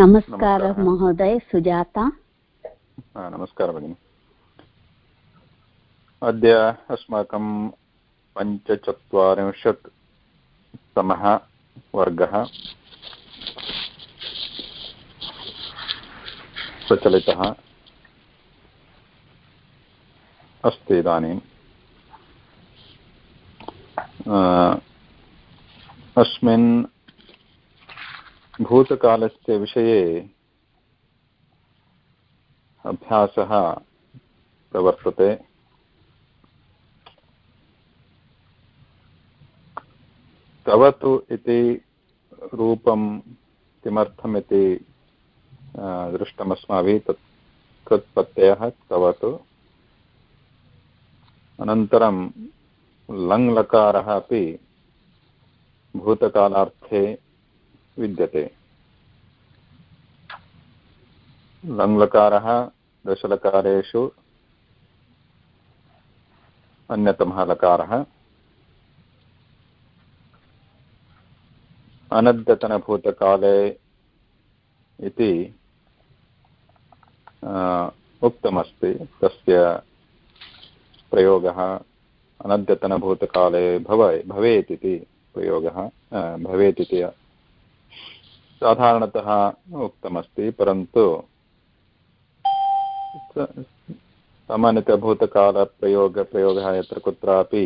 नमस्कारः महोदय सुजाता। नमस्कारः भगिनि। अद्य अस्माकं पञ्चचत्वारिंशत् तमः वर्गः प्रचलितः अस्ति इदानीम् अस्मिन् भूतकालस्य विषये अभ्यासः प्रवर्तते। कवतु इति रूपं किमर्थमिति दृष्टमस्माभिः तत् कृत्पत्तयः कवतु अनन्तरं लङ्लकारः अपि भूतकालार्थे विद्यते। लङ्लकारः दशलकारेषु अन्यतमः लकारः अनद्यतनभूतकाले इति उक्तमस्ति, तस्य प्रयोगः अनद्यतनभूतकाले भव, भवेत् इति प्रयोगः भवेत् इति साधारणतः उक्तमस्ति परन्तु सामान्यतः भूतकालप्रयोग प्रयोगः यत्र कुत्रापि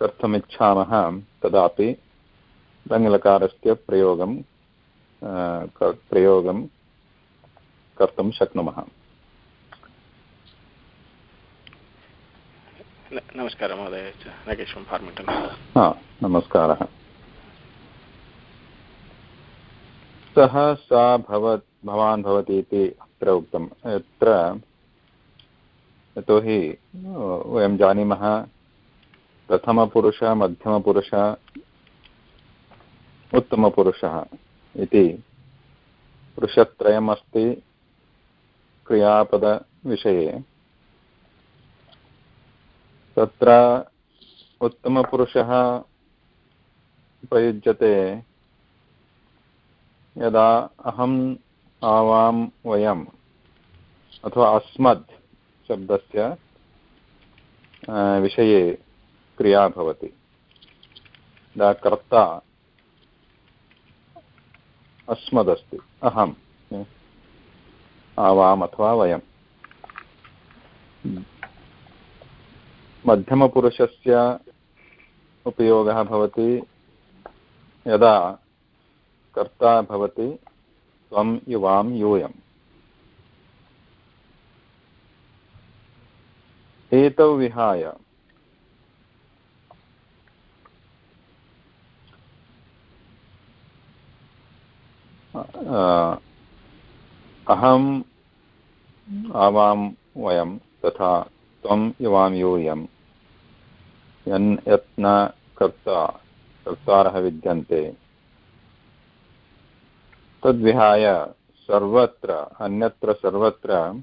कर्तुमिच्छामः तदापि रङ्गलकारस्य प्रयोगं प्रयोगं कर्तुं शक्नुमः। नमस्कारः महोदय नमस्कारः। सः सा भवत्, भवान् भवति इति अत्र उक्तम्। यत्र यतोहि, वयं जानीमः, प्रथमपुरुषः, मध्यमपुरुषः, उत्तमपुरुषः इति। पुरुषत्रयम् अस्ति क्रियापदविषये। तत्र उत्तमपुरुषः उपयुज्यते यदा अहम् आवां वयम्, अथवा अस्मत् शब्दस्य विषये क्रिया भवति। यदा कर्ता अस्मदस्ति, अहम् आवाम् अथवा वयम्। मध्यमपुरुषस्य उपयोगः भवति, यदा कर्ता भवति त्वं युवां यूयम्। एतौ विहाय। अहम् आवां वयं तथा त्वं युवां यूयं यन् यत्न कर्ता, कर्तारः विद्यन्ते। तद्विहाय सर्वत्र, अन्यत्र सर्वत्र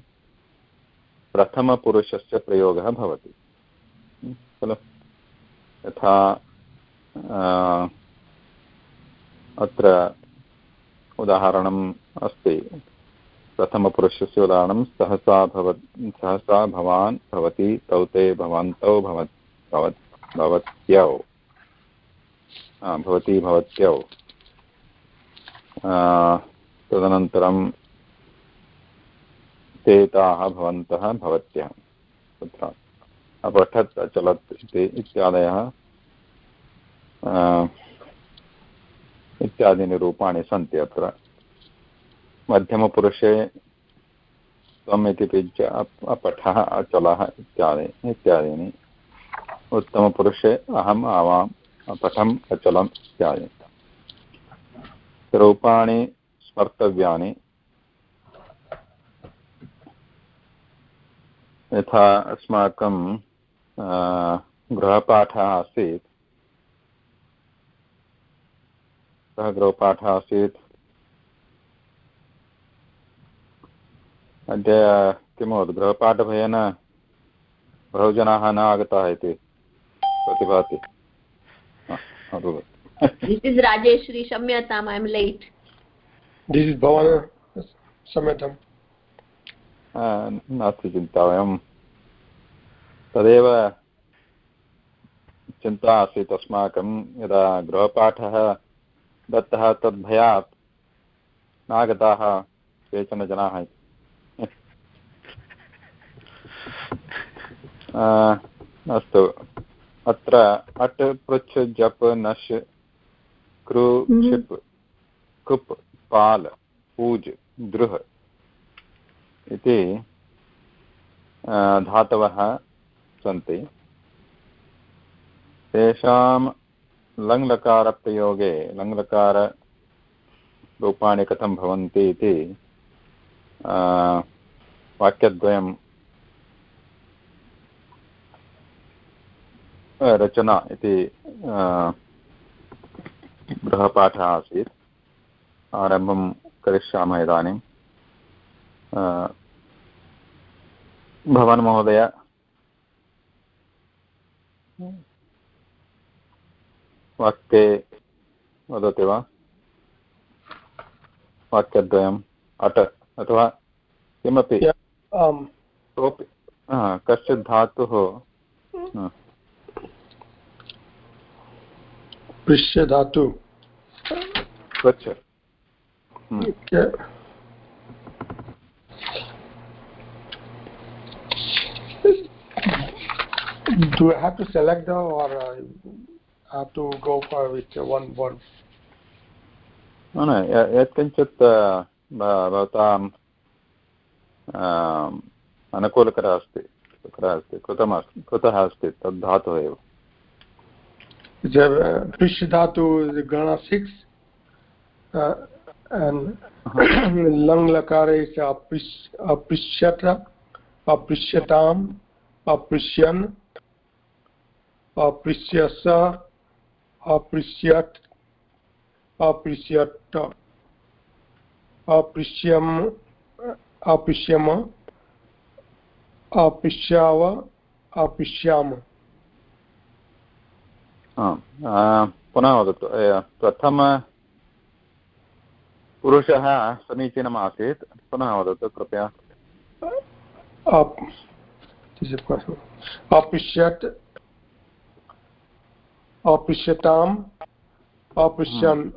प्रथमपुरुषस्य प्रयोगः भवति। खलु? यथा अत्र उदाहरणम् अस्ति। प्रथमपुरुषस्य उदाहरणं, सहसा भव सहसा भवान् भवति, तौ ते भवन्तौ भवत् भवत्, भवत्यौ। भवती भवत्यौ। तदनन्तरं ते ताः भवन्तः भवत्यः, तत्र अपठत्, अचलत् इति इत्यादयः इत्यादीनि रूपाणि सन्ति अत्र। मध्यमपुरुषे त्वम् इति उपयुज्य अपठः, अचलः इत्यादि, इत्यादीनि। उत्तमपुरुषे अहम्, आवाम्, अपठम्, अचलम् इत्यादि। रूपाणि स्मर्तव्यानि। यथा अस्माकं गृहपाठः आसीत्। सः गृहपाठः आसीत्। अद्य किमभवत्? गृहपाठभयेन बहु जनाः न आगताः इति प्रतिभाति। This is rajeshri shamyatam i am late. This is भवान् क्षम्यताम् नास्ति चिन्ता वयं तदेव चिन्ता आसीत् अस्माकं यदा गृहपाठः दत्तः तद्भयात् नागताः केचन जनाः अस्तु अत्र अट् पृच्छ जप् नश् कृ क्षिप् कुप् पाल् पूज् दृह् इति धातवः सन्ति। तेषां लङ्लकारप्रयोगे लङ्लकाररूपाणि कथं भवन्ति इति वाक्यद्वयं रचना इति गृहपाठः आसीत्। आरम्भं करिष्यामः इदानीं। भवान् महोदय। वाक्ये वदति वा? वाक्यद्वयम् अट अथवा किमपि? कोऽपि कश्चित् धातुः। पृष्ठधातु। स्वच्छ do I have to select them or uh, I have to go for with one word? न न यत्किञ्चित् भवताम् अनुकूलकरः अस्ति अस्ति कृतमस्ति कृतः अस्ति तद् धातुः एव fish dhatu is gana 6 uh, and lang lakara is aprishyata aprisyatam aprishyan aprishyasa aprisyat aprisyata aprishyam aprishyama aprishyava aprishyama पुनः वदतु प्रथम पुरुषः समीचीनम् आसीत्। पुनः वदतु कृपया। अपृश्यत् अपृश्यताम् अपृश्यन्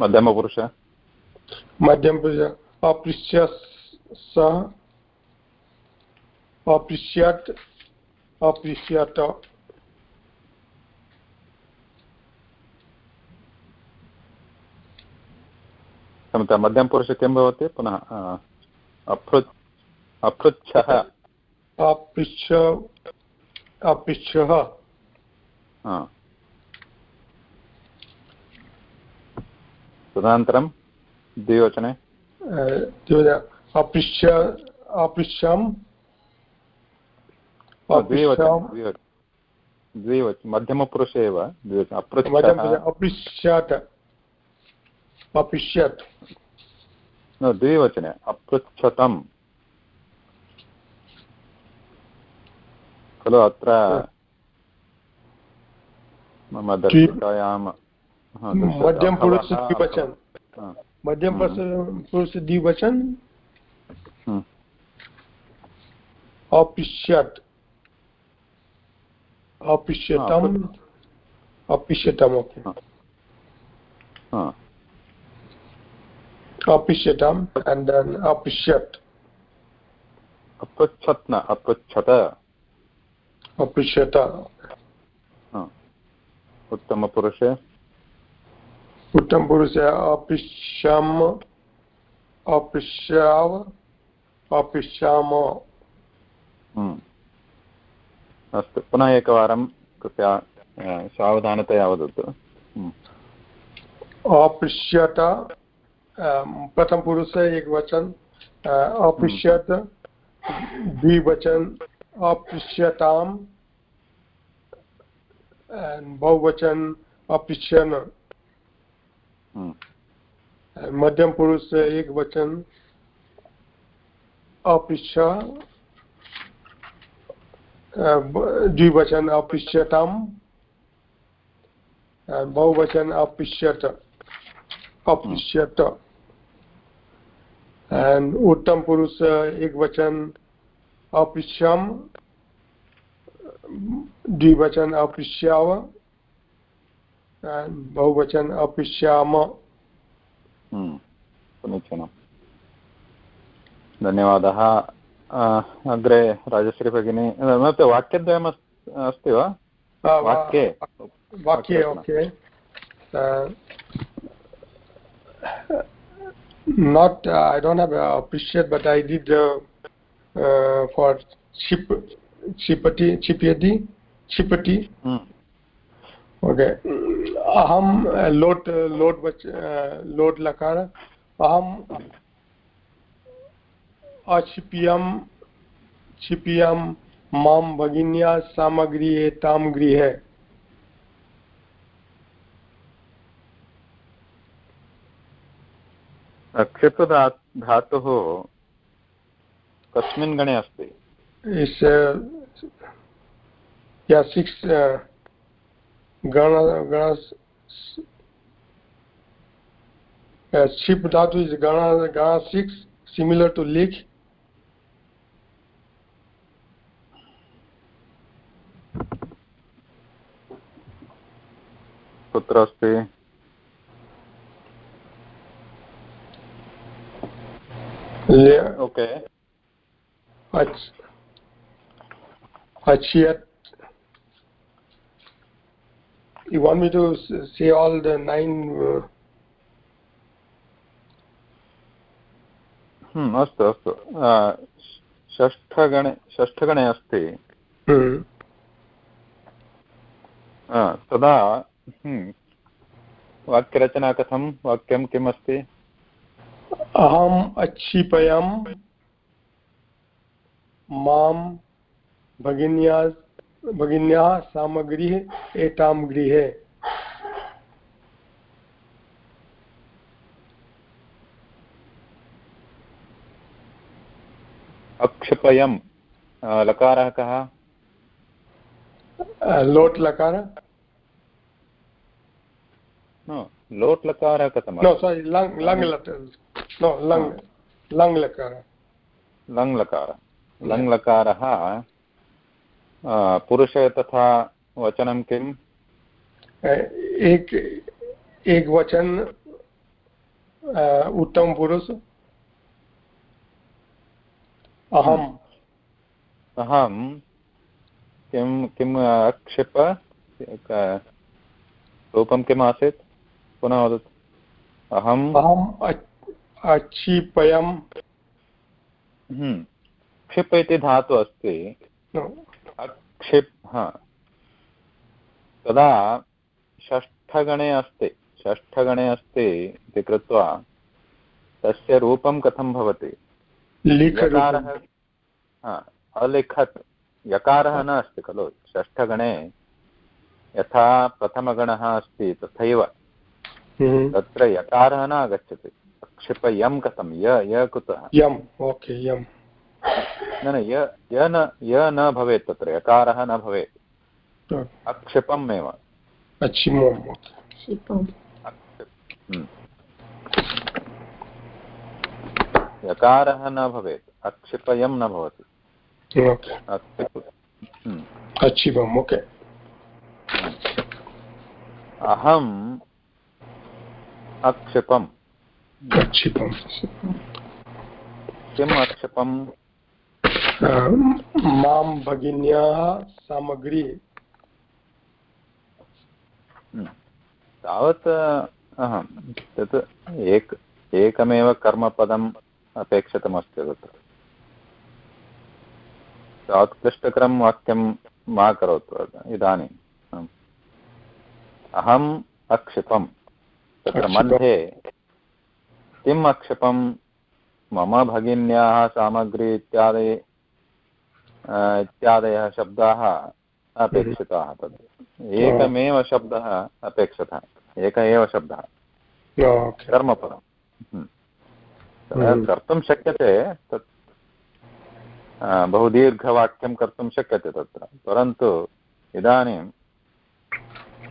मध्यमपुरुष। मध्यमपुरुष अपृश्य सः अपृश्यत् अपृश्यत क्षम्यता मध्यमपुरुषे किं भवति पुनः अपृ अपृच्छः। अपृच्छ अपृच्छः। तदनन्तरं द्विवचने। अपृच्छ अपृच्छम्। मध्यमपुरुषे एव अपृच्छत् न द्विवचने। अपृच्छतम्। खलु अत्र मम दर्शिकायां मध्यमपुरुष द्विवचन। मध्यमपुरुष द्विवचन। अपृच्छत्। अपृश्यतम् अपृश्यतम् ओके। अपृश्यतम् and then अपृश्यत् अपृच्छत् न अपृच्छत अपृश्यत उत्तमपुरुषे उत्तमपुरुषे अपृश्यम् अपृश्याव अपृश्याम अस्तु पुनः एकवारं कृपया सावधानतया वदतु अपृश्यत प्रथमपुरुष एकवचन अपृश्यत द्विवचन अपृश्यताम बहुवचन अपृश्यन। मध्यम पुरुष एक वचन अपृच्छ द्विवचन अपिष्यताम् बहुवचन अपिष्यत अपिष्यत and uttam purush ek vachan apishyam द्विवचन अपिष्याव बहुवचन अपिष्याम समीचीनं धन्यवादः अग्रे राजश्री भगिनी वाक्यद्वयम् अस्ति वा वाक्ये वाक्ये okay not uh, i don't have a appreciate but i did uh, uh, for chip chipati chipati chipati hmm. okay aham load load load lakar aham अक्षिप्यं क्षिप्यं माँ भगिन्या सामग्री ताम गृहे क्षिप धातुः कस्मिन् गणे अस्ति? सिक्स् क्षिप् धातु इस् गण गण सिक्स् सिमिलर् टु लिख् कुत्र अस्ति? Yeah. Okay. Ach You want me to say all the nine? Uh... Hmm, अस्तु अस्तु षष्ठगणे षष्ठगणे अस्ति तदा वाक्यरचना कथं वाक्यं किम् अस्ति अहम् अच्छिपयं माँ भगिन्या भगिन्याः सामग्रीः एतां गृहे। अक्षपयं लकारः कः? लोट् लकार। लोट् लकारः कथं नो सोरि लङ् लङ् no lang lang lakara लङ् लकार लङ् लकारः पुरुष तथा वचनं किम् एक एक वचन उत्तम पुरुष अहम् अहं किं किम् अक्षिप रूपं किम् आसीत् पुनः वदतु अहम् अहम् क्षिपयम् हम्म। क्षिप् इति धातु अस्ति। अक्षिप् हा। तदा षष्ठगणे अस्ति। षष्ठगणे अस्ति इति कृत्वा तस्य रूपं कथं भवति? यकारः अलिखत्। यकारः न अस्ति खलु। षष्ठगणे यथा प्रथमगणः अस्ति तथैव। हम्म। तत्र यकारः न आगच्छति। क्षिप यं कथं? य य कुतः? यम् ओके यम्। न न य य न य न भवेत् तत्र यकारः न भवेत्। अक्षिपम्। एव हम्म। यकारः न भवेत् अक्षिपयं न भवति। हम्म। अहम् अक्षिपम्। क्षिपम् किम् अक्षिपम् माँ भगिन्याः सामग्री। हम्म। तावत् तत् एक एकमेव कर्मपदम् अपेक्षितमस्ति तत्र तावत् क्लिष्टकरं वाक्यं मा करोतु इदानीम् अहम् अक्षिपम्। तत्र मध्ये किम् अक्षपं मम भगिन्याः सामग्री इत्यादि इत्यादयः शब्दाः अपेक्षिताः तद्। एकमेव शब्दः अपेक्षितः। एक एव शब्दः। कर्मपदं हम्म। कर्तुं शक्यते तत् बहु दीर्घवाक्यं कर्तुं शक्यते तत्र। परन्तु इदानीं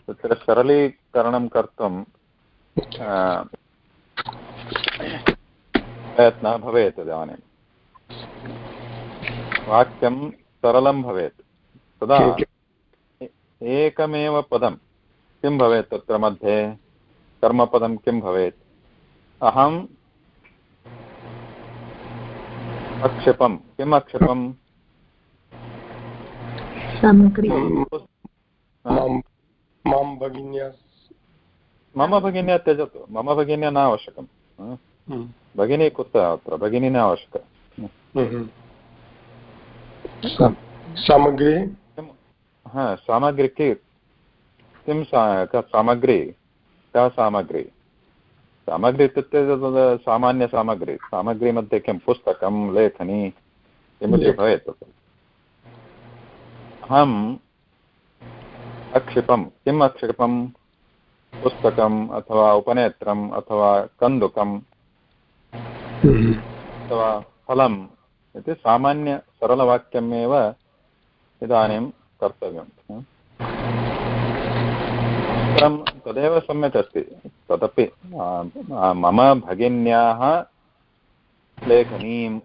तत्र सरलीकरणं कर्तुं प्रयत्नः भवेत् इदानीं। वाक्यं सरलं भवेत्। तदा एकमेव पदं किं भवेत् तत्र मध्ये? कर्मपदं किं भवेत्? अहम् अक्षिपं किम् अक्षिपम् मम भगिन्या। मम त्यजतु। मम भगिन्या न आवश्यकं हम्म। भगिनी कुत्र अत्र भगिनी न आवश्यक। सामग्री हा सामग्री कि किं सामग्री का सामग्री सामग्री इत्युक्ते तद् सामान्यसामग्री सामग्री मध्ये किं पुस्तकं लेखनी किमपि भवेत् अहम् अक्षिपं किम् अक्षिपं पुस्तकम् अथवा उपनेत्रम् अथवा कन्दुकम् अथवा फलम् इति सामान्यसरलवाक्यमेव इदानीं कर्तव्यम्। अनन्तरं तदेव सम्यक् अस्ति। तदपि मम भगिन्याः लेखनीम्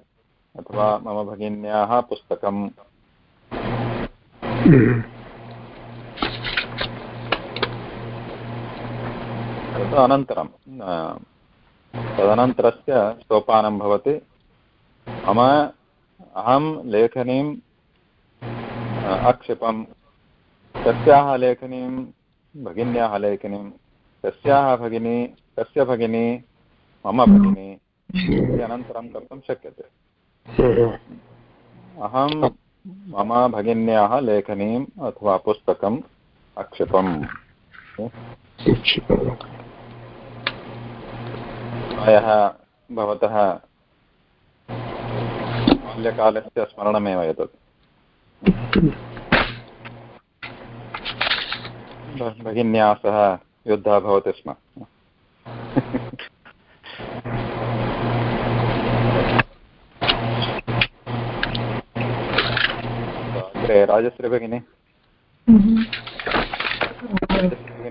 अथवा मम भगिन्याः पुस्तकं अनन्तरं तदनन्तरस्य सोपानं भवति। मम अहं लेखनीं अक्षिपं तस्याः लेखनीं, भगिन्याः लेखनीं, तस्याः भगिनी, तस्य भगिनी, मम भगिनी, इति अनन्तरं कर्तुं शक्यते। अहं मम भगिन्याः लेखनीम् अथवा पुस्तकम् अक्षिपम् प्रायः भवतः बाल्यकालस्य स्मरणमेव एतत्। भगिन्या सह युद्धः भवति स्म। अग्रे राजश्री भगिनी।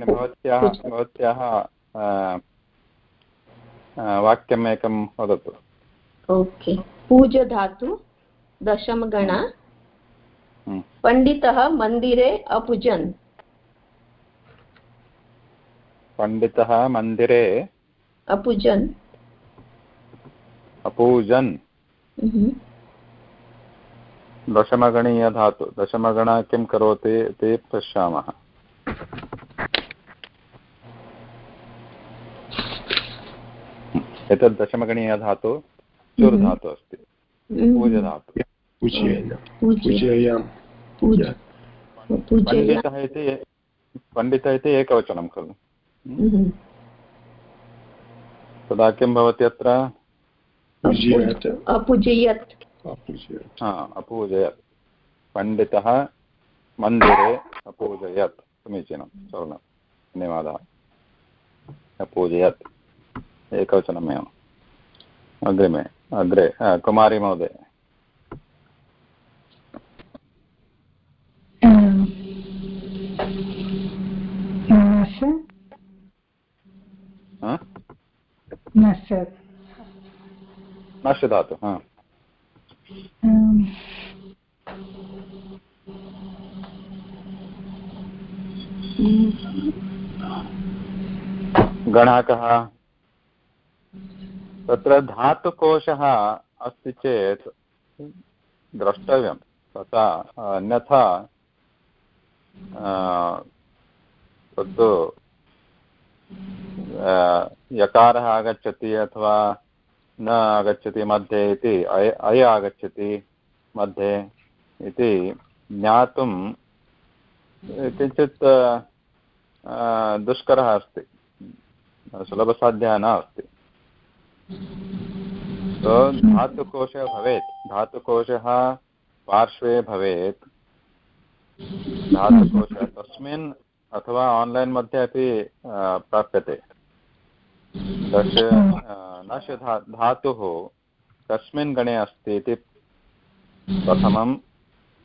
भवत्याः भवत्याः वाक्यम् एकं वदतु ओके पूजधातु दशमगणा। पण्डितः मन्दिरे अपूजन् पण्डितः मन्दिरे अपूजन् अपूजन्। दशमगणीयधातु दशमगणा किं करोति इति पश्यामः एतत् दशमगणीयधातु चुर् हम्म। धातु अस्ति हम्म। पूजधातु पण्डितः इति पण्डितः इति एकवचनं खलु। हम्म। तदा किं भवति अत्र? अपूजयत्। अपूजयत्। पण्डितः मन्दिरे अपूजयत्। समीचीनं। सर्वं धन्यवादः। अपूजयत्। एकवचनमेव। अग्रिमे अग्रे कुमारी महोदय। नश् धातु हा? गणः कः तत्र धातुकोशः अस्ति चेत् द्रष्टव्यं। तथा अन्यथा तत्तु यकारः आगच्छति अथवा न आगच्छति मध्ये इति, अय अय आगच्छति मध्ये इति ज्ञातुं किञ्चित् दुष्करः अस्ति। सुलभसाध्यः न अस्ति धातुकोशः भवेत् धातुकोशः पार्श्वे भवेत् धातुकोशः तस्मिन् अथवा आन्लैन् मध्ये अपि प्राप्यते दश नश धा धातुः कस्मिन् गणे अस्ति इति प्रथमं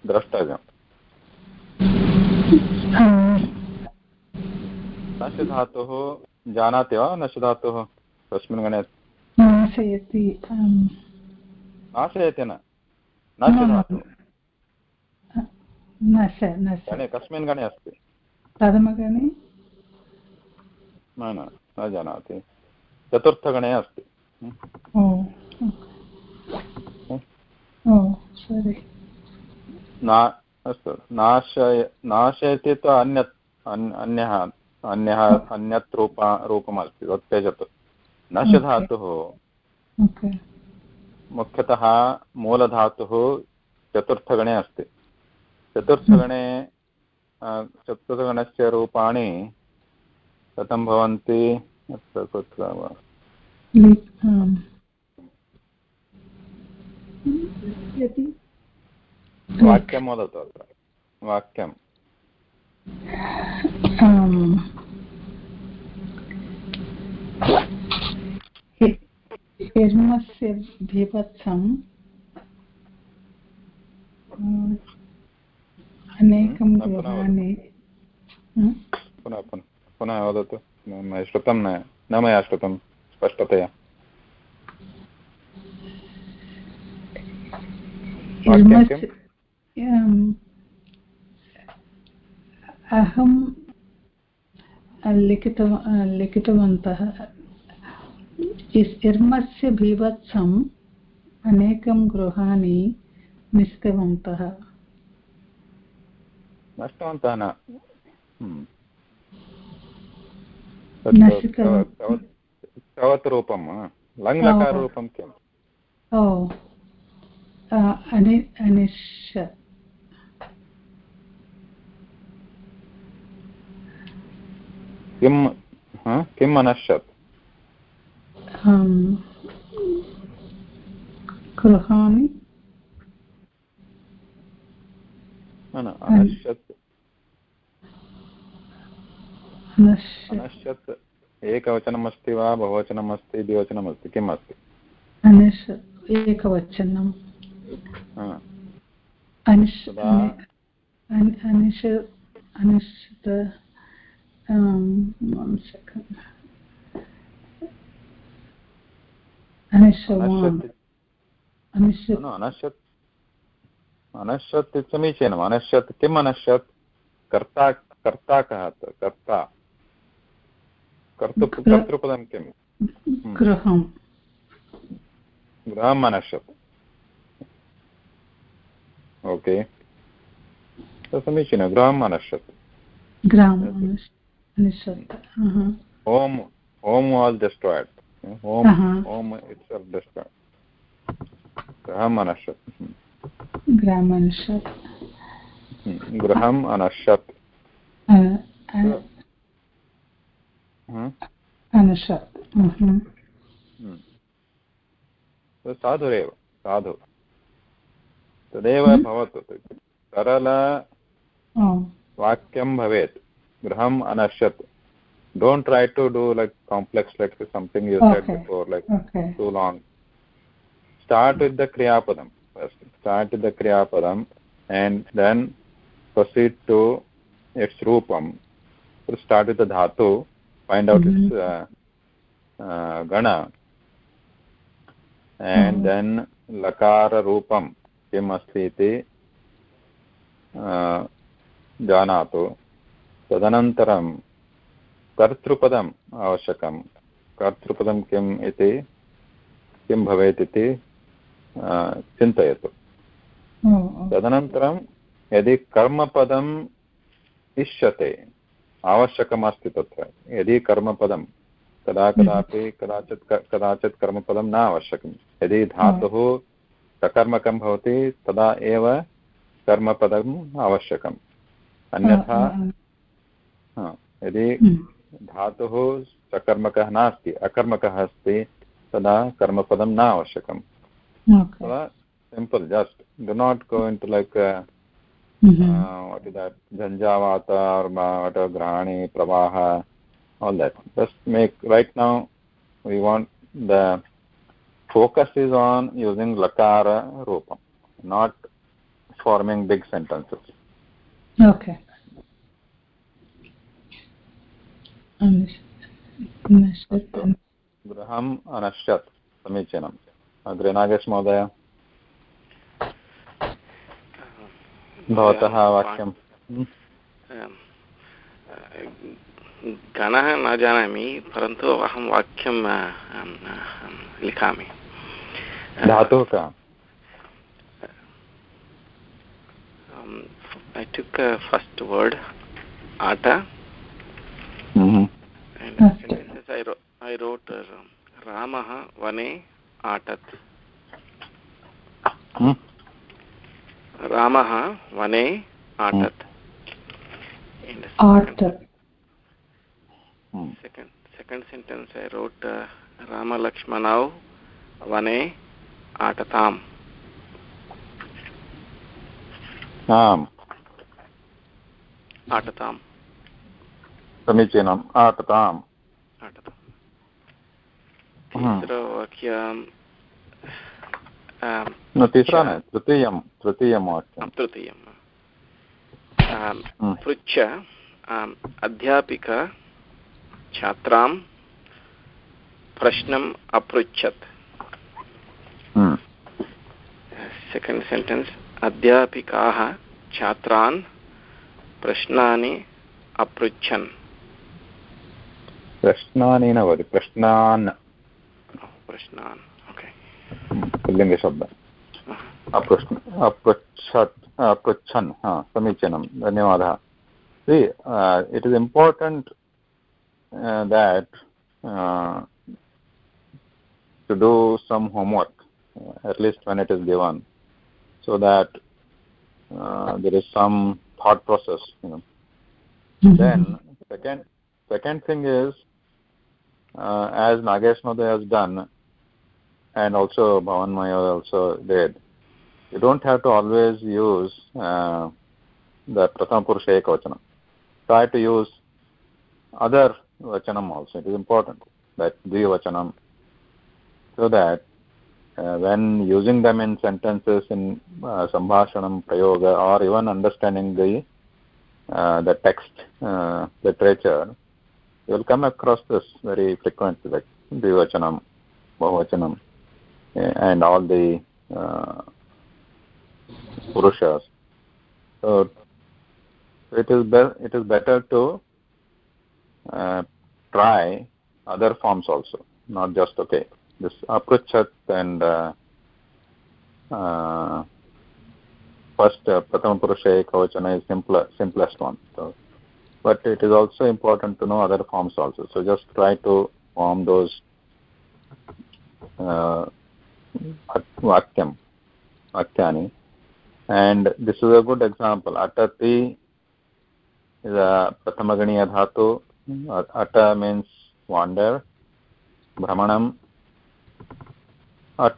द्रष्टव्यम् नश् धातुः जानाति वा नश् धातुः कस्मिन् गणे नाशयति नाशयति न नश नश। कस्मिन् गणे अस्ति। प्रथमगणे? न न न जानाति। चतुर्थगणे अस्ति। अस्तु नाशय नाशयति तु अन्यत् अन्यः अन्यः अन्यत् रूपा रूपमस्ति त्यजतु नश धातुः ओके मुख्यतः मूलधातुः चतुर्थगणे अस्ति. चतुर्थगणे चतुर्थगणस्य रूपाणि कथं भवन्ति? अत्र कुत्र वा? वाक्यं वदतु वाक्यं आम्। हि- हिर्मस्य बीभत्सम् अनेकं गृहाणि? पुनः पुनः पुनः वदतु। श्रुतं न न मया श्रुतं स्पष्टतया। अहं लिखितव लिखितवन्तः। इस्- इर्मस्य बीभत्सम् अनेकं गृहाणि निष्कृतवन्तः नष्टवन्तः न। हम्म। रूपं लङ्लकाररूपं किम्? ओ। अनि अनिश्च। किं किम् अनश्यत्? आम्, गृहाणि न न अनश्यत्। अनश्यत्। एकवचनमस्ति वा बहुवचनमस्ति द्विवचनमस्ति किम् अस्ति अनिश एकवचनम्. अनिश् तदा अनि- अनिश्चित um, one second. अनिश्चवान् अनश्यत् अनश्यत् अनश्यत् समीचीनम्। अनश्यत् किम् अनश्यत् कर्ता कर्ता कः कर्ता। कर्तृ कर्तृपदं किम्? गृहं गृहम् अनश्यत् ओके। समीचीनं गृहम् अनश्यत् ग्राम अनिश्चत् अह. Home home was destroyed. गृहम् अनश्यत् गृहम् अनश्यत् साधुरेव साधु तदेव। भवतु सरल Oh, वाक्यं भवेत् गृहम् अनश्यत् try to do like complex like something you said Okay. Before like okay. too long. Start with the Kriyapadam first. Start with the Kriyapadam and then proceed to its Rupam. So start with the Dhatu, find out mm -hmm. its uh, uh, Gana and Mhm. then Lakara Rupam किम् अस्ति इति uh, जानातु तदनन्तरं कर्तृपदम् आवश्यकं। कर्तृपदं किम् इति किं भवेत् इति चिन्तयतु। Oh, oh. तदनन्तरं यदि कर्मपदम् इष्यते आवश्यकमस्ति तत्र यदि कर्मपदं कदा कदापि कदाचित् कदाचित् कर्मपदं न आवश्यकं यदि धातुः सकर्मकं भवति तदा एव कर्मपदम् आवश्यकम्। अन्यथा यदि. धातुः सकर्मकः नास्ति अकर्मकः अस्ति तदा कर्मपदं न आवश्यक simple just do not go into like झञ्झावात प्रवाह all that just make right now we want the focus is on using लकाररूपं not forming big sentences गृहम् अनश्यत्। समीचीनम्। अग्रे नागेश महोदय। भवतः वाक्यं गणः न जानामि परन्तु अहं वाक्यं लिखामि। धातुः का? I took a first word, ata, mm-hmm. and रामः वने अटत् रामः वने अटत् सेकेण्ड् सेण्टेन्स् ऐ रोट् रामलक्ष्मणौ वने अटताम् अटताम् समीचीनम्। आटतम् न तिसरा न तृतीयं तृतीयं वाक्यं तृतीयम्। आम्, Hmm. पृच्छ अध्यापिका छात्रां प्रश्नम् अपृच्छत्. सेकेण्ड् सेण्टेन्स् अध्यापिकाः छात्रान् प्रश्नानि अपृच्छन्। प्रश्नानि न भवति प्रश्नान् प्रश्नान् ओके पुल्लिङ्गशब्द अपृश्न अपृच्छत् अपृच्छन् हा समीचीनं धन्यवादः see it is important that to do some homework uh, at least when it is given so that uh, there is some thought process you know mm -hmm. then second second thing is uh, as nagesh has done and also bhavan maya also did you don't have to always use uh, the prathama purusha ekavachanam try to use other vachanam also. It is important that dvivachanam so that uh, when using them in sentences in uh, sambhashanam prayoga or even understanding the uh, the text uh, literature you will come across this very frequently like dvivachanam bahuvachanam eh, and all the uh, purushas. So it is it is better to uh, try other forms also not just okay this aprachat and uh, uh, first uh, prathama purusha ekavachana is simpler simplest one. So but it is also important to know other forms also. So just try to form those uh, vakyam, vakyani. And this is a good example. Atati is a prathamagani dhatu. ata means wander. Brahmanam, at,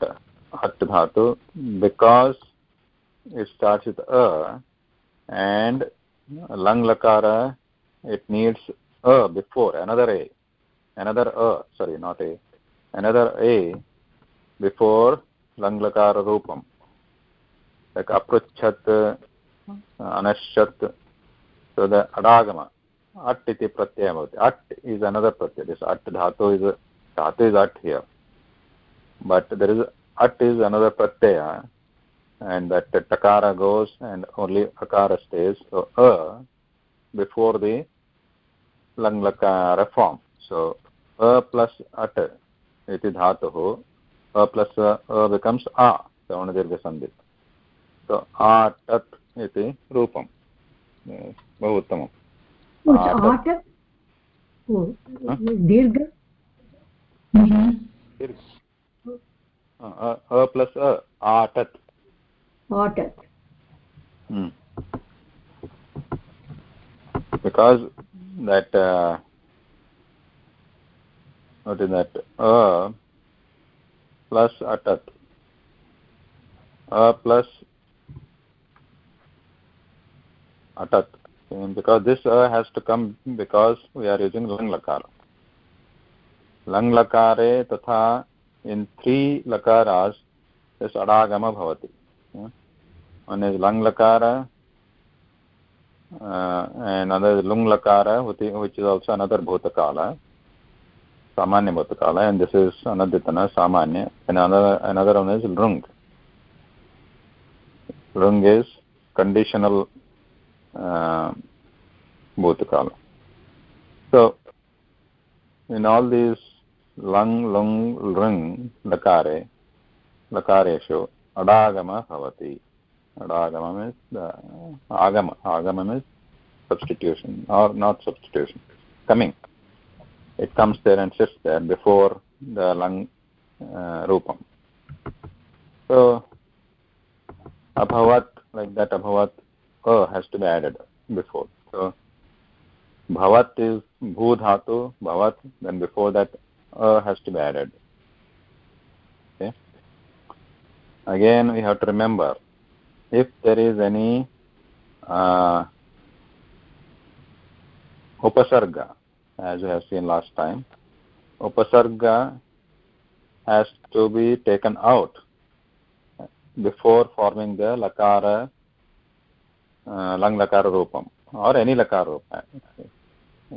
at dhatu. Because it starts with a and lang lakara it needs a before another a. Another a sorry not a. Another a before lang lakara rupam. Like apruchat uh, anashat so the adagama. At iti pratyaya bhavati. At is another pratyaya. This at dhatu is dhatu is at here. But there is at is another pratyaya and that takara goes and only akara stays. So a before the lang lakara form so a plus at iti dhatuh a plus a, a becomes a savarnadirgha sandhi so atat iti rupam बहु उत्तमम् दीर्घ a plus a आटत् hmm. Because that uh, what is that a plus atat a plus atat And because this a has to come because we are using lang lakara lang lakare tatha in three lakaras this adagama bhavati one is lang lakara uh, and another lung lakara which is also another bhutakala samanya bhutakala and this is anaditana samanya and another another one is rung rung is conditional uh, bhutakala so in all these lung lung rung lakare lakareshu adagama bhavati adagama means the agama agama means substitution or not substitution coming. It comes there and sits there before the lung uh, rupam. So abhavat like that abhavat a has to be added before. So bhavat is bhu dhatu bhavat then before that a has to be added. Okay? Again we have to remember if there is any uh, upasarga as we have seen last time upasarga has to be taken out before forming the lakara uh, lang lakara rupam or any lakara rupam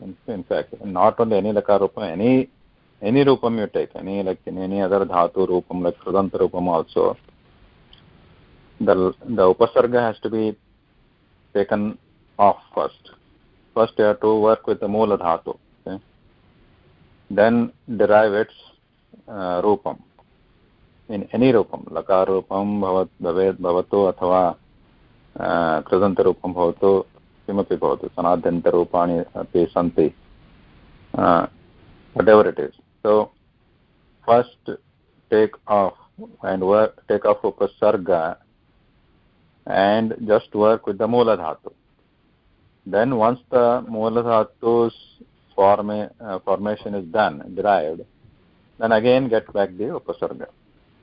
in, in fact not only any lakar rupam any any rupam you take any like any other dhatu rupam like krudanta rupam also the the upasarga has to be taken off first first you have to work with the moola dhatu okay? then derive its uh, rupam in any rupam lakar rupam bhavat bhavet bhavato अथवा कृदन्तरूपं भवतु किमपि भवतु सनाद्यन्तरूपाणि अपि सन्ति whatever it is so first take off and work take off upasarga and just work with the mula dhatu. Then once the mula dhatu's uh, formation is done derived then again get back the upasarga.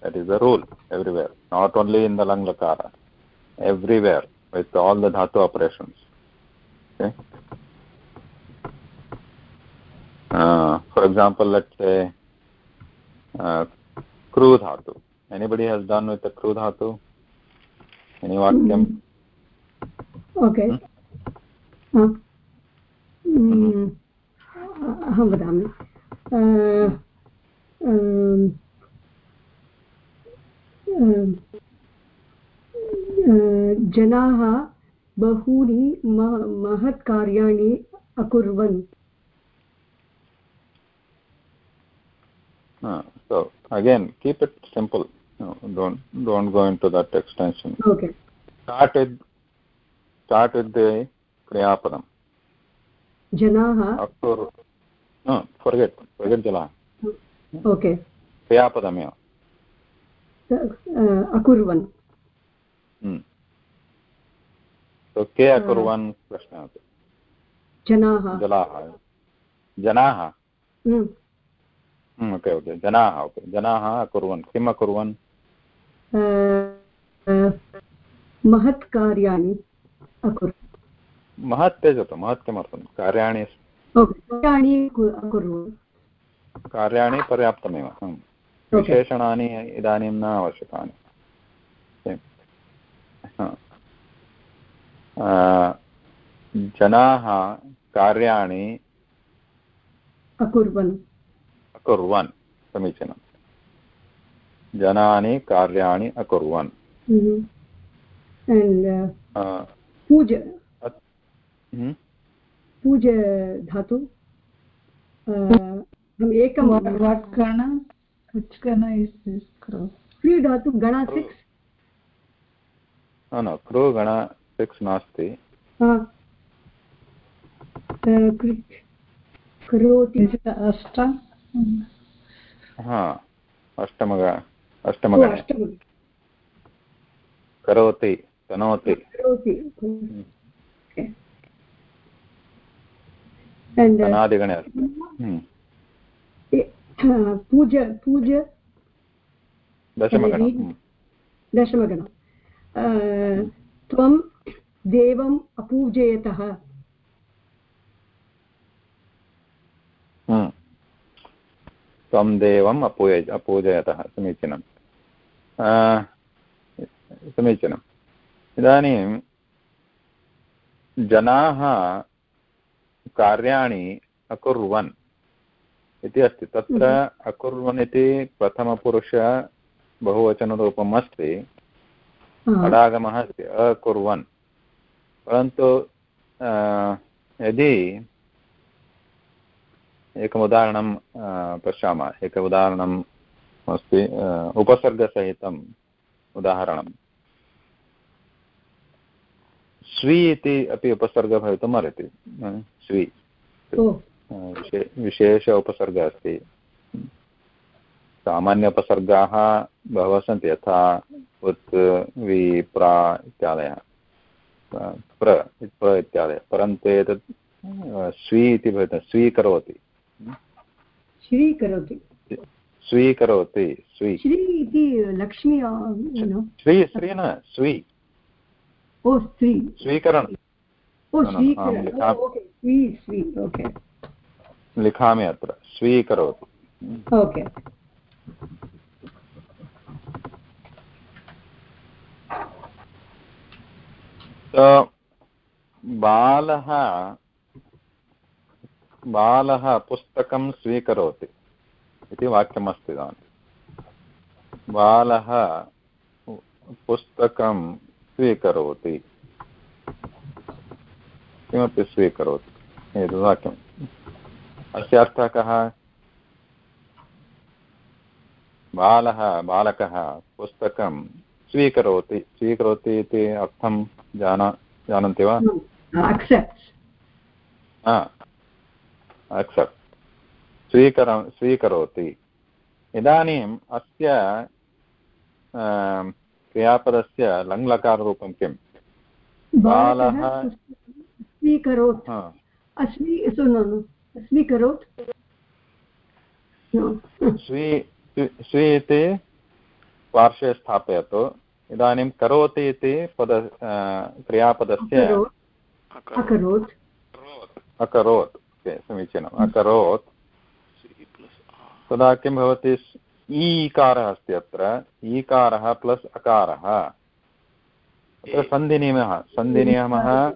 That is the rule everywhere not only in the lang lakara everywhere with all the dhatu operations. Okay? Uh, for example let's say uh, kru dhatu. Anybody has done with the kru dhatu any vakyam hmm. okay. Ha hmm. Vadami hmm. uh, um, um uh, जनाः बहूनि महत्कार्याणि अकुर्वन्। Again keep it simple no, don't don't go into that extension okay start with start with the kriyapadam जनाः after no forget forget jala okay kriyapadam yeah अकुर्वन् hmm. so ke akurvan prashna जनाः jalaah janaah hmm, okay okay जनाः okay जनाः अकुर्वन् किम् अकुर्वन् अ, अ, महत् कार्याणि अकुर्वन्। महत् त्यजतु महत् किमर्थं कार्याणि कार्याणि अकुर्वन्। कार्याणि पर्याप्तमेव विशेषणानि इदानीं न आवश्यकानि। जनाः कार्याणि अकुर्वन्। अकुर्वन् समीचीनं जनानि कार्याणि अकुर्वन्। Mhm. and uh, पूज। हम्म, पूज धातु। Uh, एकं what, gana? Which gana is this? Crow नास्ति। करोति is it ashta Mm. हा अष्टमग ओ, अष्टमगणे। करोति तनोति। करोति। and uh, अनादिगणे अस्ति हम्म, पूज पूज। दशमगणं. हम्म, दशमगणं। त्वं देवम् अपूजयतः। हम्म। त्वं देवम् अपूय अपूजयतः। समीचीनं। समीचीनम् इदानीं जनाः कार्याणि अकुर्वन् इति अस्ति। तत्र अकुर्वन् इति प्रथमपुरुष बहुवचनरूपम् अस्ति। अडागमः अस्ति। अकुर्वन्। परन्तु यदि एकम् उदाहरणं पश्यामः। एक उदाहरणम् अस्ति उपसर्गसहितम् उदाहरणं स्वी इति अपि उपसर्गः भवितुम् अर्हति। स्वी। विशेष उपसर्गः अस्ति। सामान्य उपसर्गाः बहवः सन्ति यथा उत् वि प्रा इत्यादयः। प्र प्र इत्यादयः। परन्तु एतत् स्वी इति भवति स्वीकरोति। स्वीकरोति स्वीकरोति स्वी। श्री इति लक्ष्मी श्री श्री न स्वी। ओ स्त्री। स्वीकरणम् ओ स्वीकरणम् ओके स्वी स्वी ओके लिखामि अत्र स्वीकरोति। ओके बालः बालः पुस्तकं स्वीकरोति इति वाक्यमस्ति इदानीं बालः पुस्तकं स्वीकरोति। किमपि स्वीकरोति। एतद् वाक्यम्। अस्य अर्थः कः? बालः बालकः पुस्तकं स्वीकरोति। स्वीकरोति इति अर्थं जाना जानन्ति वा? अक्सेप्ट् स्वीकर स्वीकरोति। इदानीम् अस्य क्रियापदस्य लङ्लकाररूपं किम्? बालः स्वीकरोत्। स्वीकरोत्। स्वी स्वी इति पार्श्वे स्थापयतु। इदानीं करोति इति पद क्रियापदस्य अकरोत्। अकरोत्। समीचीनम्। अकरोत्। तदा किं भवति? ईकारः अस्ति अत्र। ईकारः प्लस् अकारः। अत्र सन्धिनियमः। सन्धिनियमः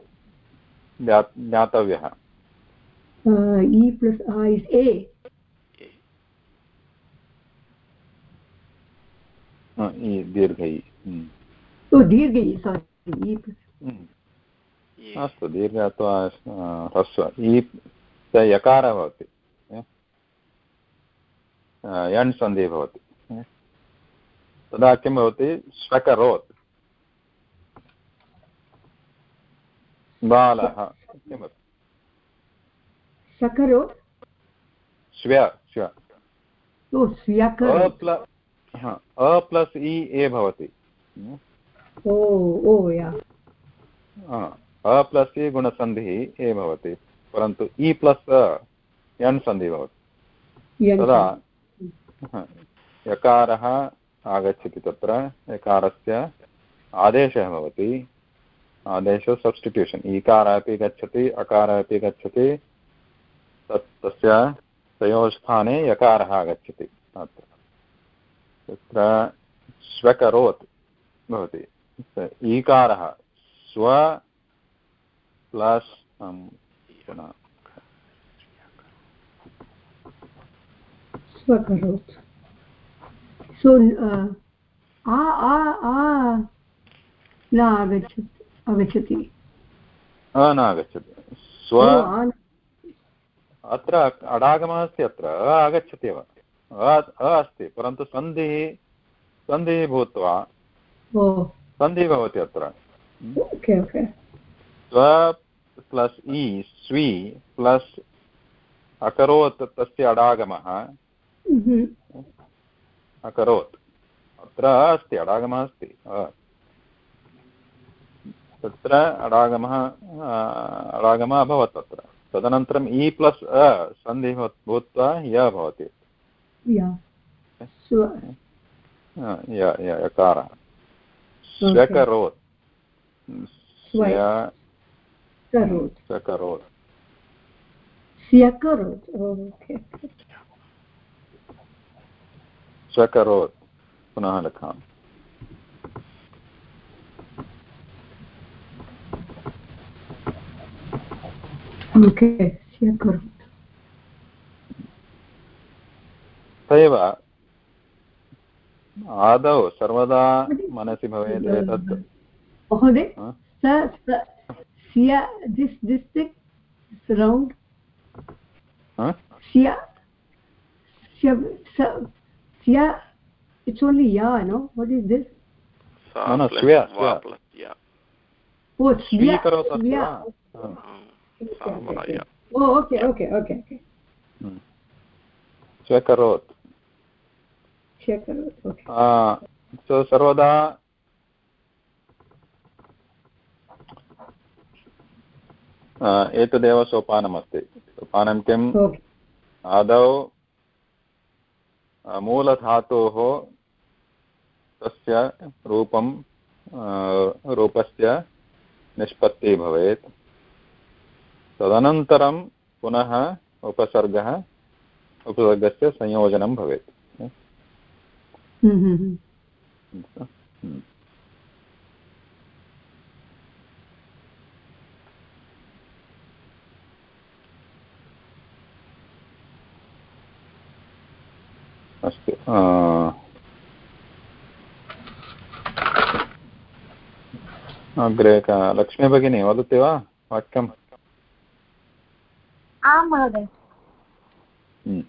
ज्ञातव्यः। इ प्लस् ए दीर्घ दीर्घ अस्तु दीर्घ अथवा ह्रस्व। इ यकारः भवति यण् सन्धिः भवति तदा किं भवति? स्वकरोत्। बालः किमपि सकरोत् स्व्य स्व अ प्लस् इ ए भवति अ प्लस् इ गुणसन्धिः ए भवति। परन्तु इ प्लस् यण् सन्धिः भवति। तदा यकारः आगच्छति तत्र यकारस्य आदेशः भवति। आदेशः सब्स्टिट्यूशन् ईकारः अपि गच्छति अकारः अपि गच्छति। तत् तस्य तयोः स्थाने यकारः आगच्छति अत्र। तत्र स्वकरोत् भवति। ईकारः स्व प्लस् पुनः स्वकरोत् सो आ आ आ न आगच्छति आगच्छति न आगच्छति स्व अत्र अडागमः अस्ति अत्र आगच्छति एव अ अस्ति परन्तु सन्धिः सन्धिः भूत्वा सन्धिः भवति अत्र स्व प्लस् इ स्वी प्लस् अकरोत् तस्य अडागमः। अकरोत्। अत्र अस्ति अडागमः अस्ति। तत्र अडागमः अडागमः अभवत् तत्र तदनन्तरम् इ प्लस् अ सन्धिः भूत्वा य भवति। यकारः। सरोत् सकरोत् स्यकरोत् सकरोत् पुनः लिखामि तदेव आदौ सर्वदा मनसि भवेत् एतत्। महोदय हा? स सिया दिस् दिस् थिङ्ग् रौण्ड् हा? सिया Siya it's only yeah no what is this सा न, न, plus स्व्या, वा स्व्या। plus या ओ स्विया स्वीकरोतु अस्ति स्विया वा? हा. सा वा या ओ okay okay okay okay hmm. Okay ah, so सर्वदा एतदेव सोपानमस्ति। सोपानं किम्? आदौ मूलधातोः तस्य रूपं रूपस्य निष्पत्तिः भवेत्। तदनन्तरं पुनः उपसर्गः उपसर्गस्य संयोजनं भवेत्। अस्तु। अग्रे का लक्ष्मी भगिनी वदति वा? वाक्यम्? आं महोदय। हम्म,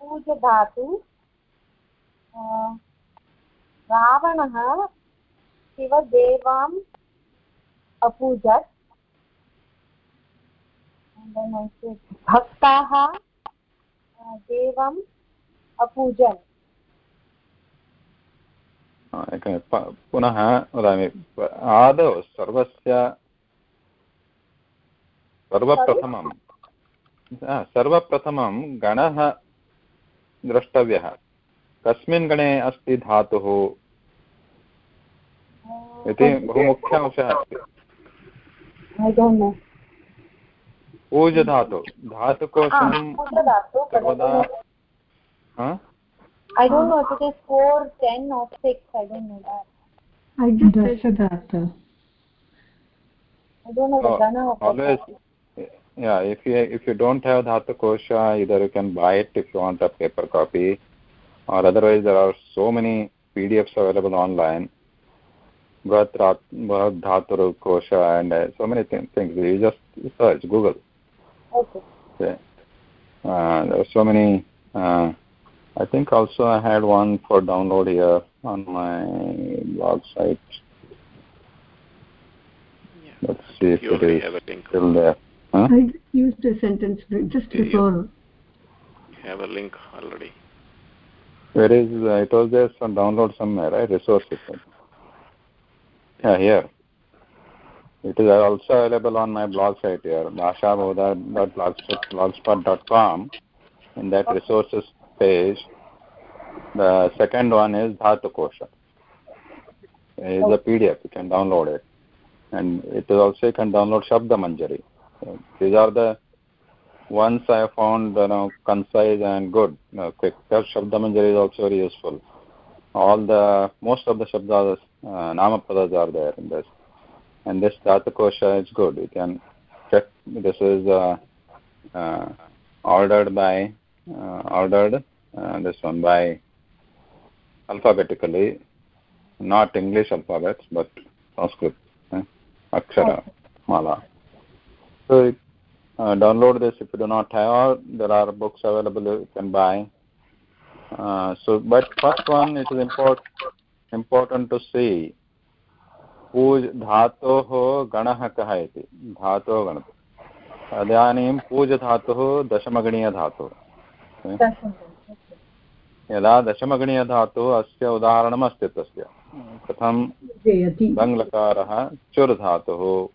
पूजधातु रावणः शिवदेवाम् अपूजत्। भक्ताः देवम् अपूजन्। पुनः वदामि। आदौ सर्वस्य सर्वप्रथमं सर्वप्रथमं गणः द्रष्टव्यः। कस्मिन् गणे अस्ति धातुः? इति बहु मुख्य अस्ति। Know. पूजधातु धातुकोशं सर्वदा I don't know if it is four, ten, or six. I don't know that. I just said दशदातु I don't know the Oh, always yeah if you if you don't have dhatu kosha either you can buy it if you want a paper copy or otherwise there are so many pdfs available online Bharat Dhatu Kosha and uh, so many th- things. You just search Google. Okay. Okay. Uh, there are so many. Uh, I think also I had one for download here on my blog site. Yeah. Let's see if You it have a link. still there. Huh? I just used a sentence break just Do you? Have a link already. Where is uh, it was there some download somewhere, right? Resources. Yeah, here. It is also available on my blog site here, bhashabodha.blogspot.com. In that resources page, the second one is Dhatu Kosha. It is a PDF. You can download it, and it is also you can download Shabda Manjari. These are the ones I found you know concise and good, quick. Shabda Manjari is also very useful. All the most of the Shabdas, uh, Namapadas are there in this, and this Dhatu Kosha is good. You can check. This is uh, uh, ordered by uh, ordered uh, this one by alphabetically, not English alphabets but Sanskrit, eh? Akshara, Mala. So uh, download this if you do not have or there are books available you can buy uh, so but first one it is important important to see पूज धातोः गणः कः इति? धातोः गणः इदानीं पूजधातुः दशमगणीयधातुः। यदा दशमगणीयधातुः अस्य उदाहरणमस्ति तस्य। कथं? जयति। बङ्लकारः चुर् धातुः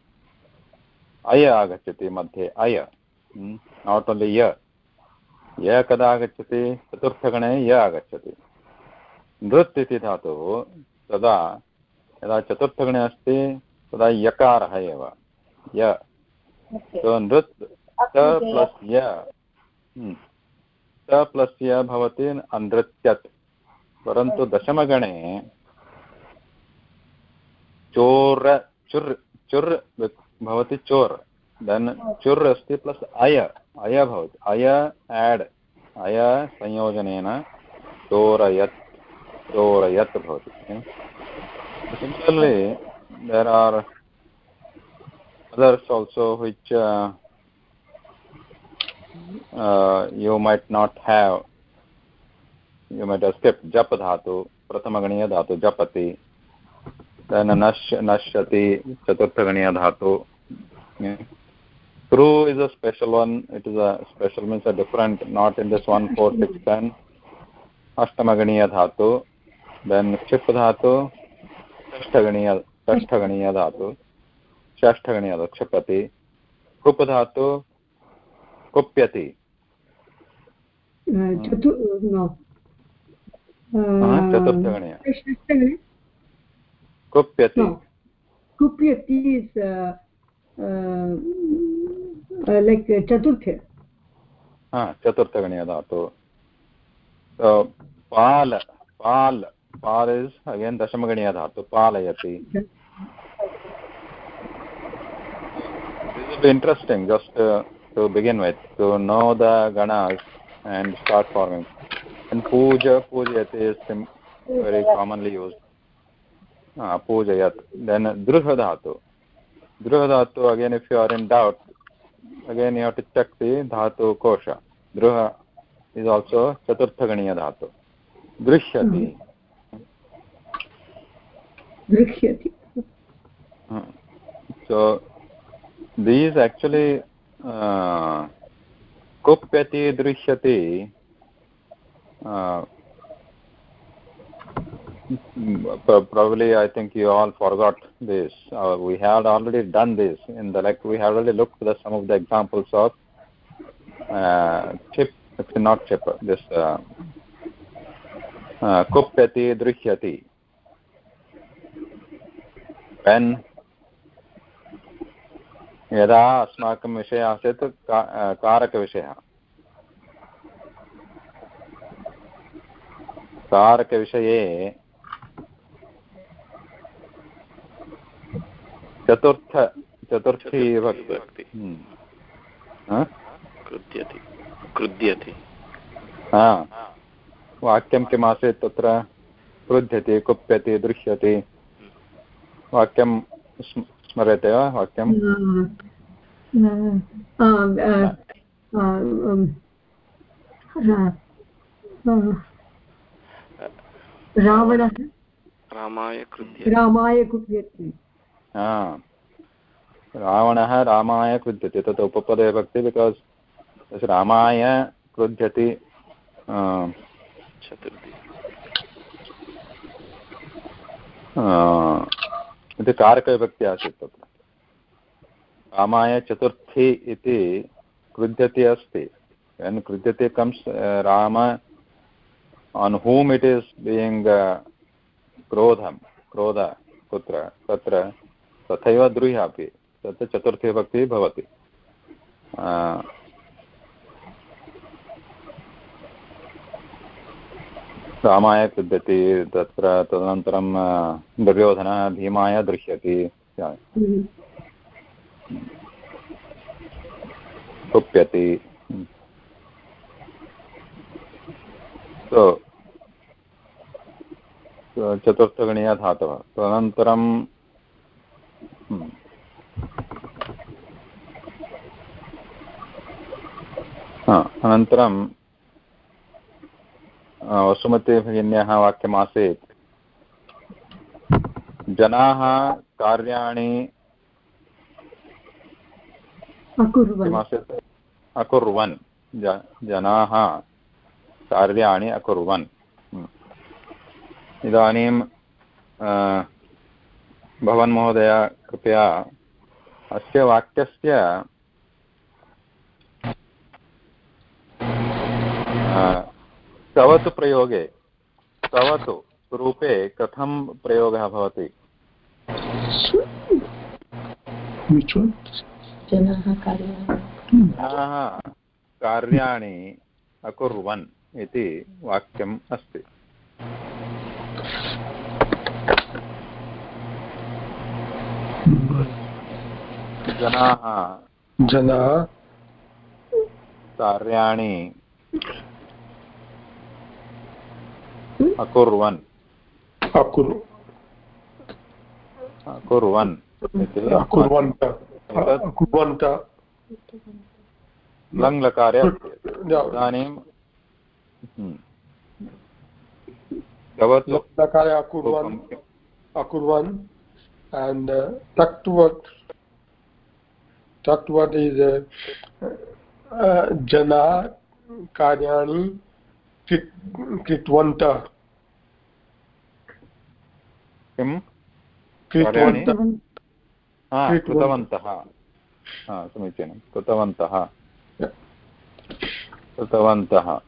अय आगच्छति मध्ये अय। नाट् ओन्लि य। य कदा आगच्छति? चतुर्थगणे य आगच्छति। नृत् इति धातुः। तदा यदा चतुर्थगणे अस्ति तदा यकारः एव। य। नृत् च प्लस् य। हम्म, च प्लस् य भवति अनृत्यत्। परन्तु दशमगणे चोर चुर् चुर् भवति चोर्। देन् चुर् अस्ति प्लस् अय। अय भवति। अय एड् अय संयोजनेन चोरयत्। चोरयत् भवति। Similarly there are others also which uh, uh, you might not have you might have skipped jap dhatu prathamaganiya dhatu japati then nash nashyati chaturthaganiya dhatu yeah. Is a special one. It is a special means a different, not in this one, four, six, ten. Ashtamaganiya dhatu. Then chip dhatu. षष्ठगणीय षष्ठगणीय धातु षष्ठगणीय क्षपति कुप् धातु कुप्यति चतुर्थगणीय। कुप्यति। कुप्यति is like चतुर्थ। हा चतुर्थगणीय धातु। पाल पाल पाल is again दशमगणीय धातु, पालयति। This is interesting just to begin know the गणास and start forming and पूज पूजयति इज़ वेरी कॉमनली यूज़ पूजयत देन दृह धातु दृह धातु again if you are in doubt again you have to check धातु कोश दृह इज़ ऑल्सो चतुर्थगणीय धातु दृश्यति. Drishyati. So, these actually uh, kupyati drishyati uh, probably i think you all forgot this. Uh, we had already done this in the like we have already looked at some of the examples of uh, chip not chip this uh, uh, drishyati when यदा अस्माकं विषयः आसीत् का कारकविषयः। कारकविषये चतुर्थ चतुर्थी भक्ति। कृद्यति। कृद्यति। हा। वाक्यं किम् आसीत् तत्र? क्रुध्यति कुप्यति दृश्यति। वाक्यं स्मर्यते वा वाक्यं? रावणः रामाय कृद्यति रामाय कुप्यति रावणः रामाय क्रुध्यति तत् उपपदे भक्ति बिकास् रामाय क्रुध्यति चतुर्थी। इति कारकविभक्ति आसीत् तत्र। रामाय चतुर्थी इति कृद्यते अस्ति। When कृद्यते comes Ram on whom it is being क्रोधं, क्रोध कुत्र, तत्र तथैव द्रुह्य अपि तत्र चतुर्थी विभक्तिः भवति। रामाय कृद्यति तत्र तदनन्तरं दुर्योधनः भीमाय दृश्यति। कुप्यति चतुर्थगणीय धातवः। तदनन्तरं अनन्तरं वसुमतीभगिन्याः वाक्यमासीत्। जनाः कार्याणि किमासीत्? अकुर्वन्। जनाः कार्याणि अकुर्वन्। इदानीं भवन् महोदय कृपया अस्य वाक्यस्य तवतु प्रयोगे। तवतु रूपे कथं प्रयोगः भवति? जनाः कार्याणि। अकुर्वन् इति वाक्यम् अस्ति। जनाः जनाः कार्याणि अकुर्वन् अकुरु अकुर्वन् अकुर्वन्त लङ्लकारे इदानीं। भवतु लकारे अकुर्वन् अकुर्वन् and uh, taktvat taktvat is uh, uh, jana karyani. Kritvanta किं? कृतवन्तः। कृतवन्तः समीचीनं। कृतवन्तः। कृतवन्तः।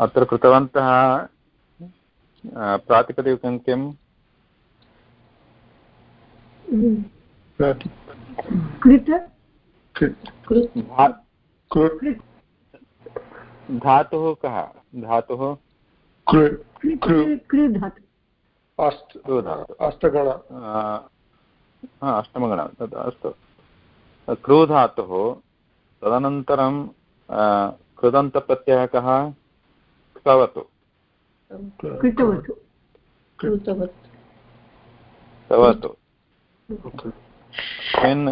अत्र कृतवन्तः प्रातिपदिकं किं? कृत। धातुः कः? धातुः? कृ कृ कृ धातु अष्ट कृ धातु अष्टगण आ, हा अष्टमगण तद् अस्तु। क्रूधातुः तदनन्तरं कृदन्तप्रत्ययः कः? क्तवतु। कृतवतु।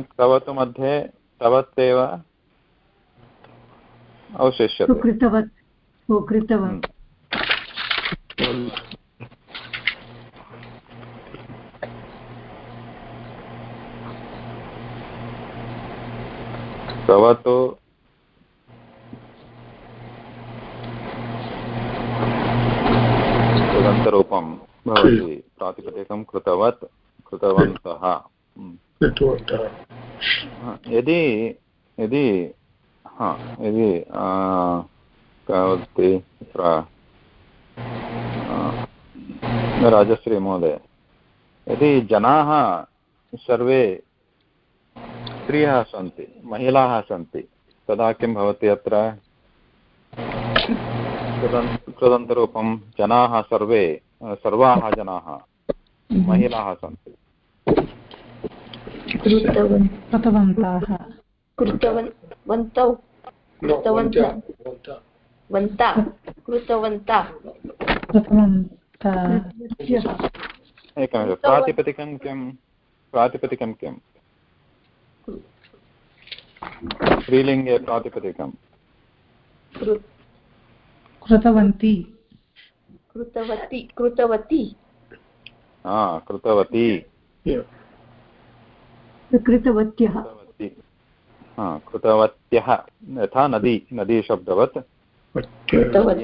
क्तवतु। मध्ये तवत्येव अवशिष्यते। सुकृतवत् सुकृतवत्। भवतु तदन्तरूपं भवति प्रातिपदिकं कृतवत् कृतवन्तः। हम्म। यदि यदि हा, यदि तत्र राजश्री महोदय। यदि जनाः सर्वे स्त्रियः सन्ति, महिलाः सन्ति, तदा किं भवति अत्र? कृदन्, कृदन्तरूपं जनाः सर्वे सर्वाः जनाः महिलाः सन्ति। कृतवन्तः। कृतवन्तौ कृतवन्तः वन्त वन्ता। कृतवन्ता। कृतवन्तः। एकनिमिषं प्रातिपदिकं किं? प्रातिपदिकं किं? स्त्रीलिङ्गे प्रातिपदिकं। कृतवन्ती। कृतवती कृतवती। कृतवती। कृतवत्यः। कृतवती हा कृतवत्यः यथा नदी नदी शब्दवत्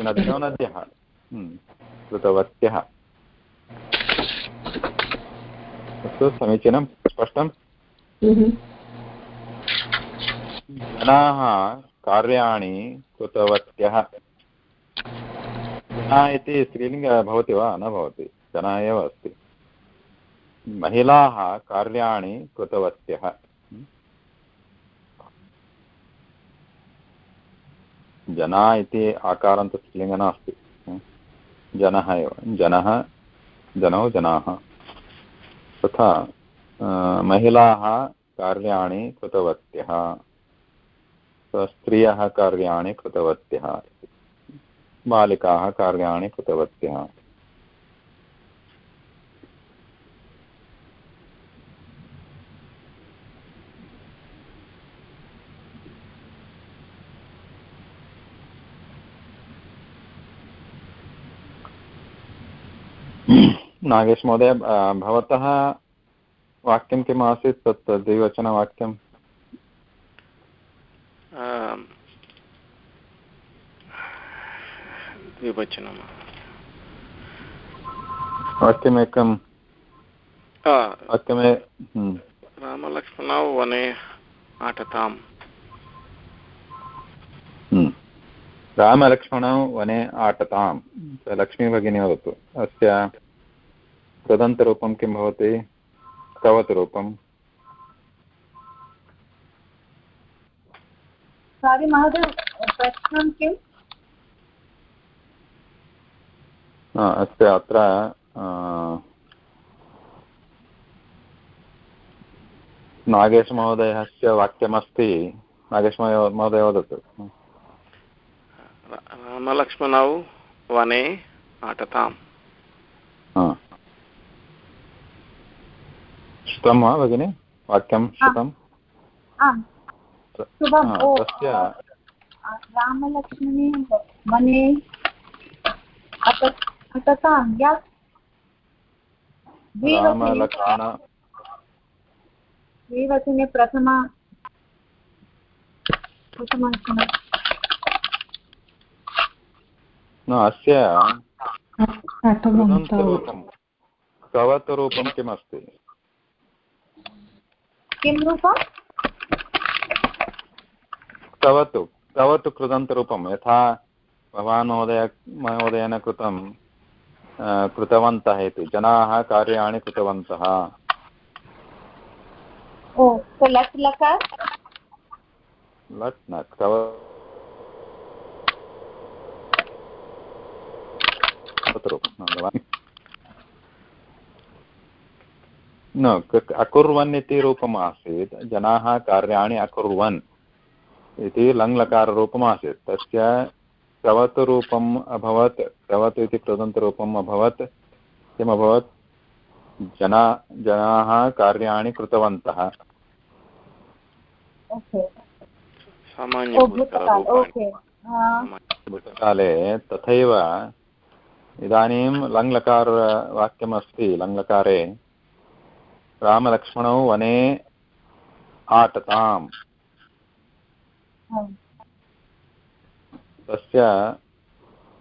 नद्यो नद्यः। हम्म, कृतवत्यः। अस्तु समीचीनं स्पष्टं जनाः कार्याणि कृतवत्यः। जना इति स्त्रीलिङ्ग भवति वा? न भवति। जना एव अस्ति। महिलाः कार्याणि कृतवत्यः। जना इति आकारान्त स्त्रीलिङ्ग नास्ति। जनः एव। जनः, जनौ, जनाः। तथा महिलाः कार्याणि कृतवत्यः। स्त्रियः कार्याणि कृतवत्यः। बालिकाः कार्याणि कृतवत्यः। नागेश महोदय भवतः वाक्यं किम् आसीत् तत् द्विवचनवाक्यं द्विवचनं। वाक्यमेकं। वाक्यमे हम्म, रामलक्ष्मणौ वने हम्म। रामलक्ष्मणौ वने आटताम्। लक्ष्मी भगिनी वदतु। अस्य तदन्तरूपं किं भवति? कवत् रूपं सारि महोदय प्रश्नं किम्? हा, अत्र नागेशमहोदयस्य वाक्यमस्ति। नागेशमहोदय वदतु। रामलक्ष्मणौ वने अटताम् श्रुतं वा भगिनि? वाक्यं श्रुतम् तस्य रामलक्ष्मणे वने अटतां यत् रामलक्ष्मण द्विवचने प्रथमा अस्य कवतरूपं किमस्ति? किं रूपं? तवतु तवतु कृदन्तरूपं। यथा भवान् महोदय महोदयेन कृतं कृतवन्तः इति। जनाः कार्याणि कृतवन्तः। ओ तो लट् लकार लट् न तव न अकुर्वन् इति रूपम् आसीत् जनाः कार्याणि अकुर्वन् इति लङ्लकाररूपम् आसीत् तस्य क्रवतु रूपम् अभवत् क्रवतु इति कृदन्तरूपम् अभवत् किम् अभवत् जना जनाः कार्याणि कृतवन्तः। भूतकाले तथैव इदानीं लङ्लकारवाक्यमस्ति लङ्लकारे। रामलक्ष्मणौ वने आटताम् तस्य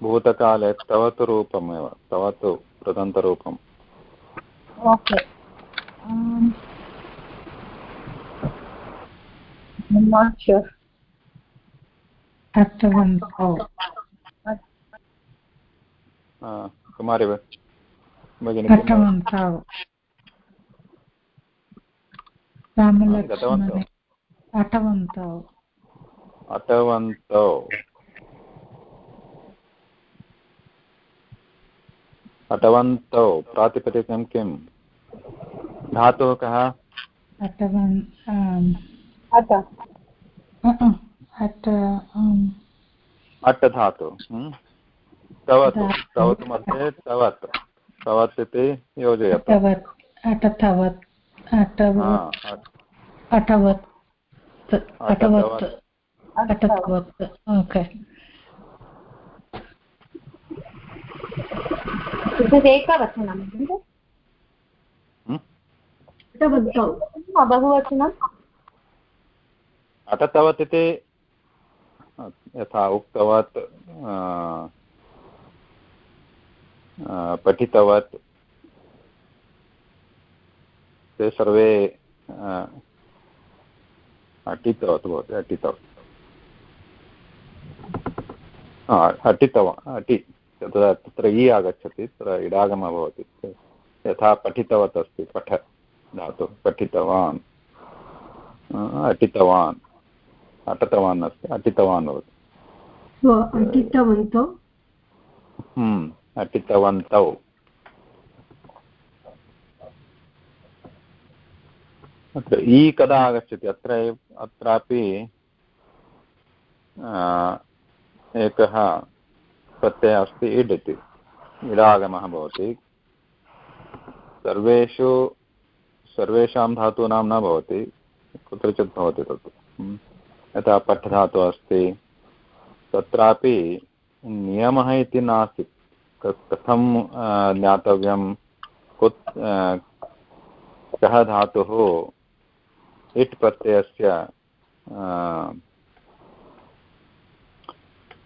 भूतकाले तवतु रूपमेव तवतु कृदन्तरूपम् ओके। कुमारी भगिनी अटवन्तौ रामलक्ष्मणे अटवन्तौ अटवन्तौ अटवन्तौ प्रातिपदिकं किं धातुः कः अटवन् अट अट् धातु तवतु तवतु मध्ये तवत् तवत् इति योजयतु अटवत् अटवत्। अटवत्। ओके। एकवचनं बहुवचनं? अटतवत् इति यथा उक्तवत् पठितवत्। ते सर्वे अटितवत् भवति अटितवत् अटितवान् अटि तत्र तत्र इ आगच्छति तत्र इडागमः भवति। यथा पठितवत् अस्ति पठ धातु पठितवान्। अटितवान् अटितवान् अस्ति अटितवान् भवति। अटितवन्तौ? अटितवन्तौ। अत्र इ कदा आगच्छति? अत्र अत्रापि एकः प्रत्ययः अस्ति इड् इति इडागमः भवति। सर्वेषु, सर्वेषां धातूनां न भवति। कुत्रचित् भवति तत्। यथा पठधातुः अस्ति। तत्रापि नियमः इति नास्ति। कथं ज्ञातव्यं? कुत् कः धातुः इट् प्रत्ययस्य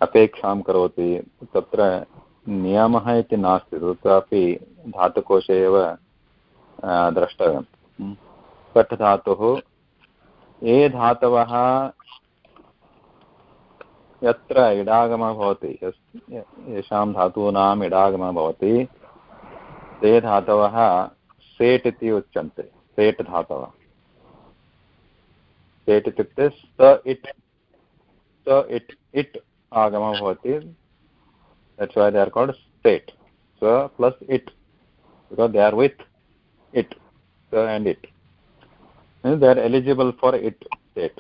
अपेक्षां करोति तत्र नियमः इति नास्ति तत्रापि धातुकोशे एव द्रष्टव्यं पट् धातुः ये धातवः यत्र इडागमः भवति येषां धातूनाम् इडागमः भवति ते धातवः सेट् इति उच्यन्ते सेट् धातवः। सेट् इत्युक्ते स इट् स इट् इट् आगमः भवति that's why they are called set स plus it because they are with it स and it they are eligible for it state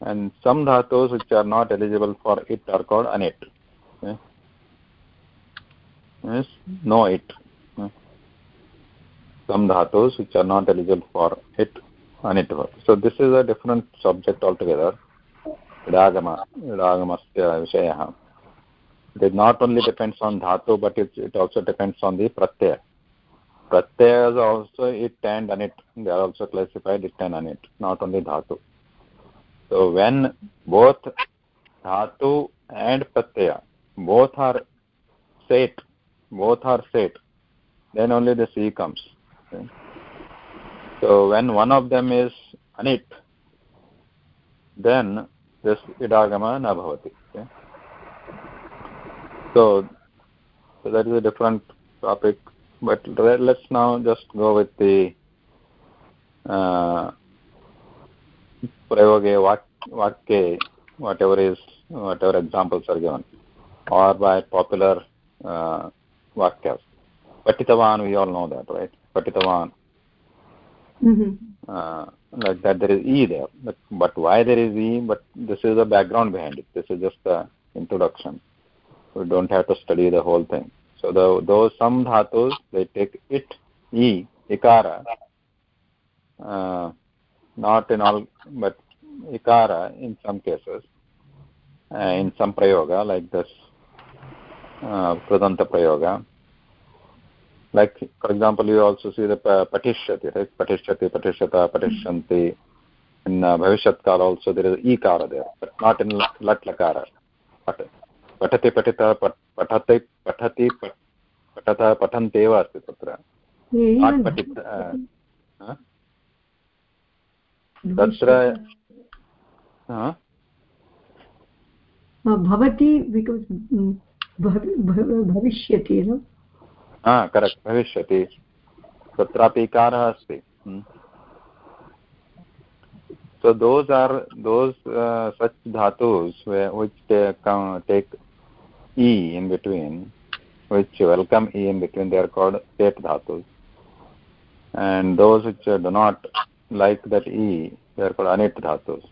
and some dhatus which are not eligible for it are called anit okay? yes no it some dhatus which are not eligible for it a. So this is a different subject altogether. Ragama, Ragamasya Vishayaha. It not only depends on Dhatu, but it, it also depends on the Pratyaya. Pratyaya is also it and it They are also classified it and it not only Dhatu. So when both Dhatu and Pratyaya, both are set, both are set, then only the C comes so when one of them is anit then this idagama na bhavati okay? so so that is a different topic but let's now just go with the uh, vakye whatever is whatever examples are given or by popular uh, vakyas. Patitavan we all know that right? Patitavan mm -hmm. uh, like that there is e there. But, but why there is e? But this is the background behind it. This is just the introduction. We don't have to study the whole thing. So the, those some dhatus they take it e ikara. Uh, not in all but ikara in some cases. Uh, in some prayoga like this uh, pradanta prayoga like for example you also see the patishyati right patishyati patishata patishyanti in uh, bhavishyat kala also there is ikara there but not in lat lakara but पठति पठितः पठति पठति पठतः पठन्ति एव अस्ति तत्र पठित तत्र भवति भविष्यति करेक्ट् भविष्यति. तत्रापि इकारः अस्ति. So those are those such धातुस् which take इ इन् बिट्वीन् विच् वेल्कम् इ in between they are called टेट् धातुस् and those which do not like that इ दे आर् काल्ड् अनेट् धातुस्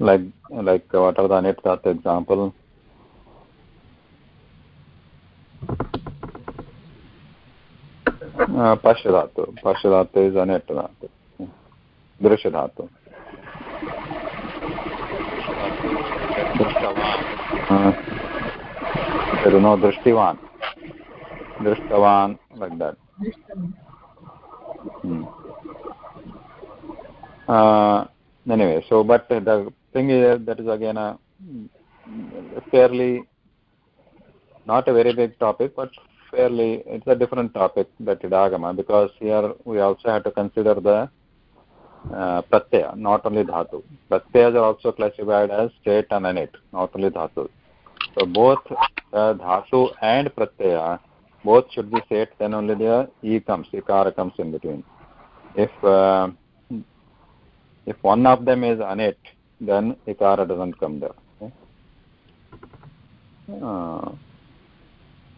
like like what are the anit dhatu example पश्यधातु पश्यधातु is अनेट् धातु दृश्यधातु नो दृष्टिवान् दृष्टवान् like that anyway so but the thing is that is again a fairly not a very big topic but fairly it's a different topic that idagama because here we also have to consider the uh, pratyaya not only dhatu pratyayas are also classified as state and anit not only dhatu so both uh, dhatu and pratyaya both should be set then only the e comes ikara comes in between if uh, if one of them is anit then ikara doesn't come there okay? uh,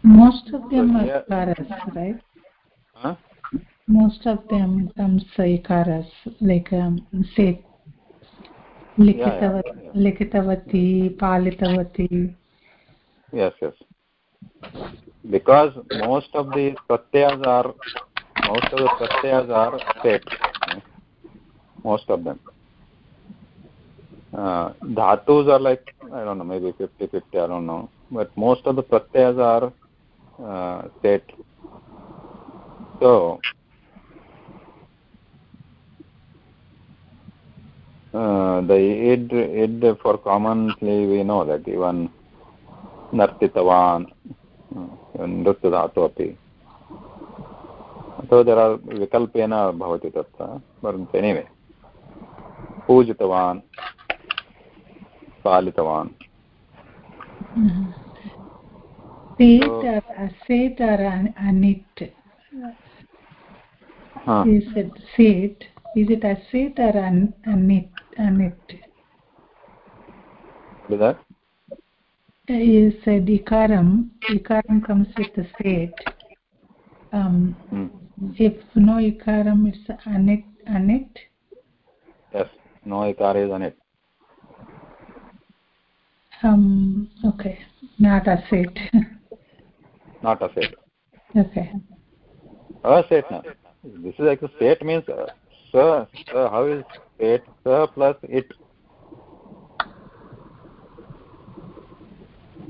most of them so are ikaras right huh? most of them comes ikaras like um, say likitavati yeah, yeah. likitavati palitavati yes yes because most of the pratyas are most of the pratyas are state most of them uh, dhatus are like i don't know maybe 50 50 i don't know but most of the pratyas are uh, state so uh, the id id for commonly we know that even nartitavan नृत्य धातु अपि अथवा दर् आर् विकल्पेन भवति तत्र परन्तु anyway पूजितवान् पालितवान् anit? Is? Is anit? Anit. Is said ikaram. Ikaram comes with the state. Um, Hmm. if no ikaram, it's anit. Anit. Yes, no ikara is on it. Um, okay, not a state. Not a set. okay. A set now. This is like a set means uh, sa. How is set? Sa plus it.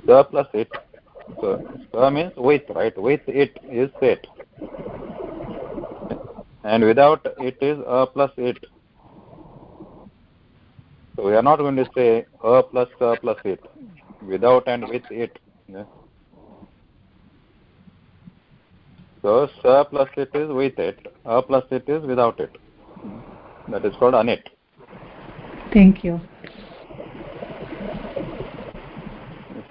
Sa plus it. So sa means with, right? With it is set. And without it is a plus it. So we are not going to say a plus a plus it. Without and with it. Yeah. So sa plus it is with it, a plus it is without it. That is called anit. Thank you.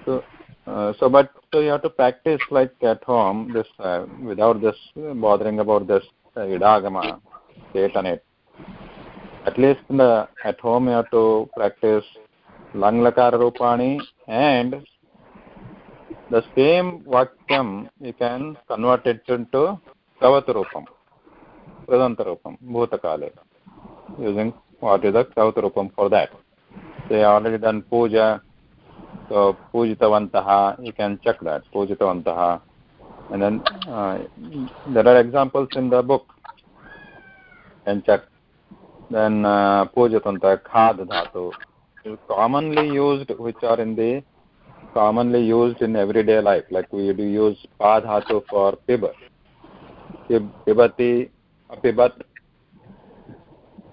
So, uh, so but so you have to practice like at home this uh, without this bothering about this uh, idagama state anit. At least the, at home you have to practice lang lakara rupani and the same vakyam you can convert it into kavata rupam pradanta rupam bhutakale using what is the kavata rupam for that. They already done puja so pujitavantaha you can check that pujitavantaha and then uh, there are examples in the book. And check then uh, pujatanta khad dhatu commonly used which are in the commonly used in everyday life like we do use pa dhatu for Pib- pibati apibat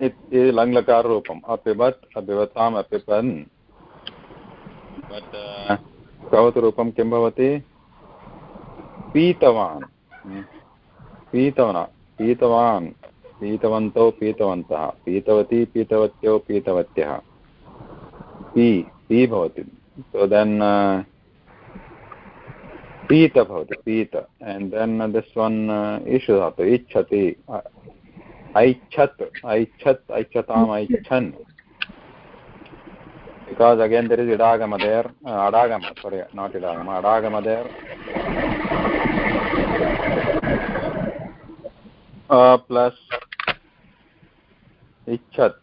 इति लङ्लकार रूपम् अपिबत् अपिबताम् अपिबन् but कवतरूपं किं भवति पीतवान् पीतवन् पीतवान् पीतवन्तौ पीतवन्तः। पीतवती पीतवत्यौ पीतवत्यः। पी पी भवति। सो देन् uh, पीत भवति, पीत। एण्ड् देन् दिस् वन् इषु धातु, इच्छति। ऐच्छत् ऐच्छत्, ऐच्छताम्, ऐच्छन्। बिकास् अगेन् दर् इस् इडागमदेर् अडागम सोरि नाट् इडागम अडागमदेर् plus ichat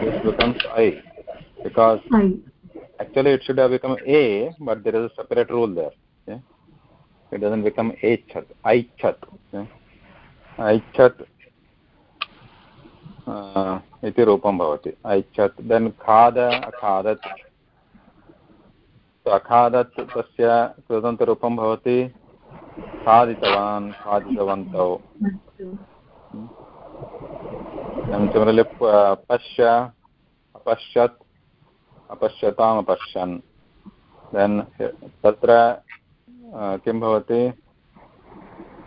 this becomes i because I. actually it should have become a but there is a separate rule there yeah? it doesn't become a chat i chat yeah? i chat uh, इति रूपं भवति ऐच्छत् then खाद अखादत् अखादत् तस्य कृदन्तरूपं भवति खादितवान् खादितवन्तौ। पश्य अपश्यत् अपश्यताम् अपश्यन् then तत्र किं भवति?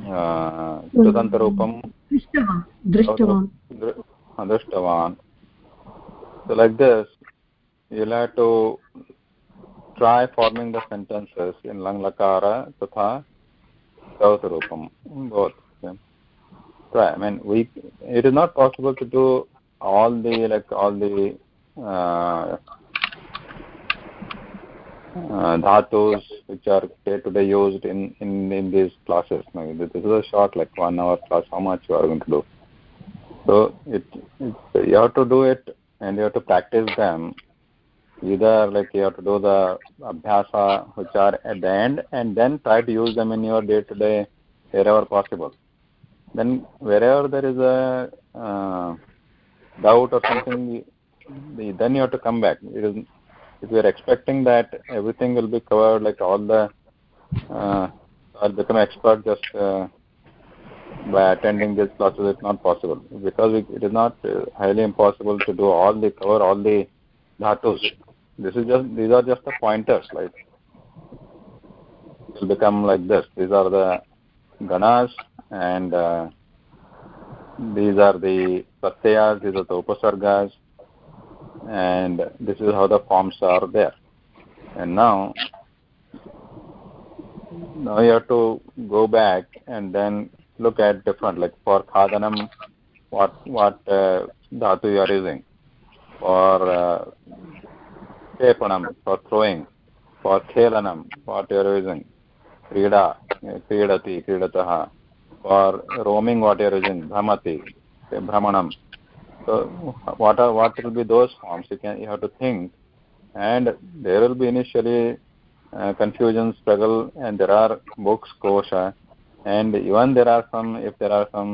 स्वतन्त्ररूपं दृष्टवान् like this you like to try forming the sentences in लङ्लकार तथा rupam both yeah. try i mean we it is not possible to do all the like all the uh, uh, dhatus which are day to day used in in in these classes. Now, this is a short like one hour class how much you are going to do? So it, it you have to do it and you have to practice them either like you have to do the abhyasa which are at the end and then try to use them in your day to day wherever possible. Then wherever there is a uh, doubt or something the, then you have to come back. It is if you are expecting that everything will be covered like all the uh, or become expert just uh, by attending these classes it's not possible. Because it, it is not uh, highly impossible to do all the cover all the dhatus this is just these are just the pointers like it will become like this. These are the ganas and uh, these are the pratyayas these are the upasargas and this is how the forms are there. And now now you have to go back and then look at different like for khadanam what what uh, dhatu you are using. For uh, प्रक्षेपणं for throwing for खेलनं for terrorism क्रीडा, क्रीडति, क्रीडतः for roaming what एरिसम् भ्रमति, भ्रमणं. What are what will be those forms you can you have to think and there will be initially confusion struggle and there are books कोश and even there are some if there are some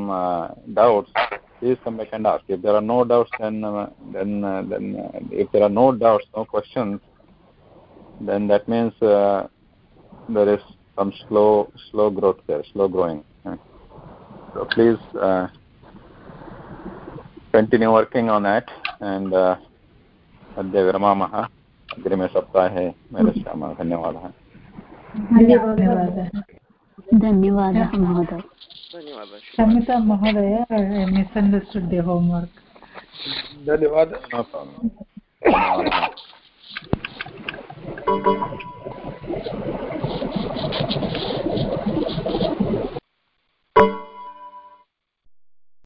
doubts please come back and ask. If there are no doubts, then uh, then uh, then uh, if there are no doubts, no questions, then that means uh, there is some slow slow growth there, slow growing. So please uh, continue working on that and अद्य विरमामः अग्रिमे सप्ताहे मेलश्यामः धन्यवादः धन्यवादः धन्यवादः महोदय। धन्यवादः। क्षम्यतां महोदय मिस्अण्डर्स्टुड् दि होम्वर्क् धन्यवादः।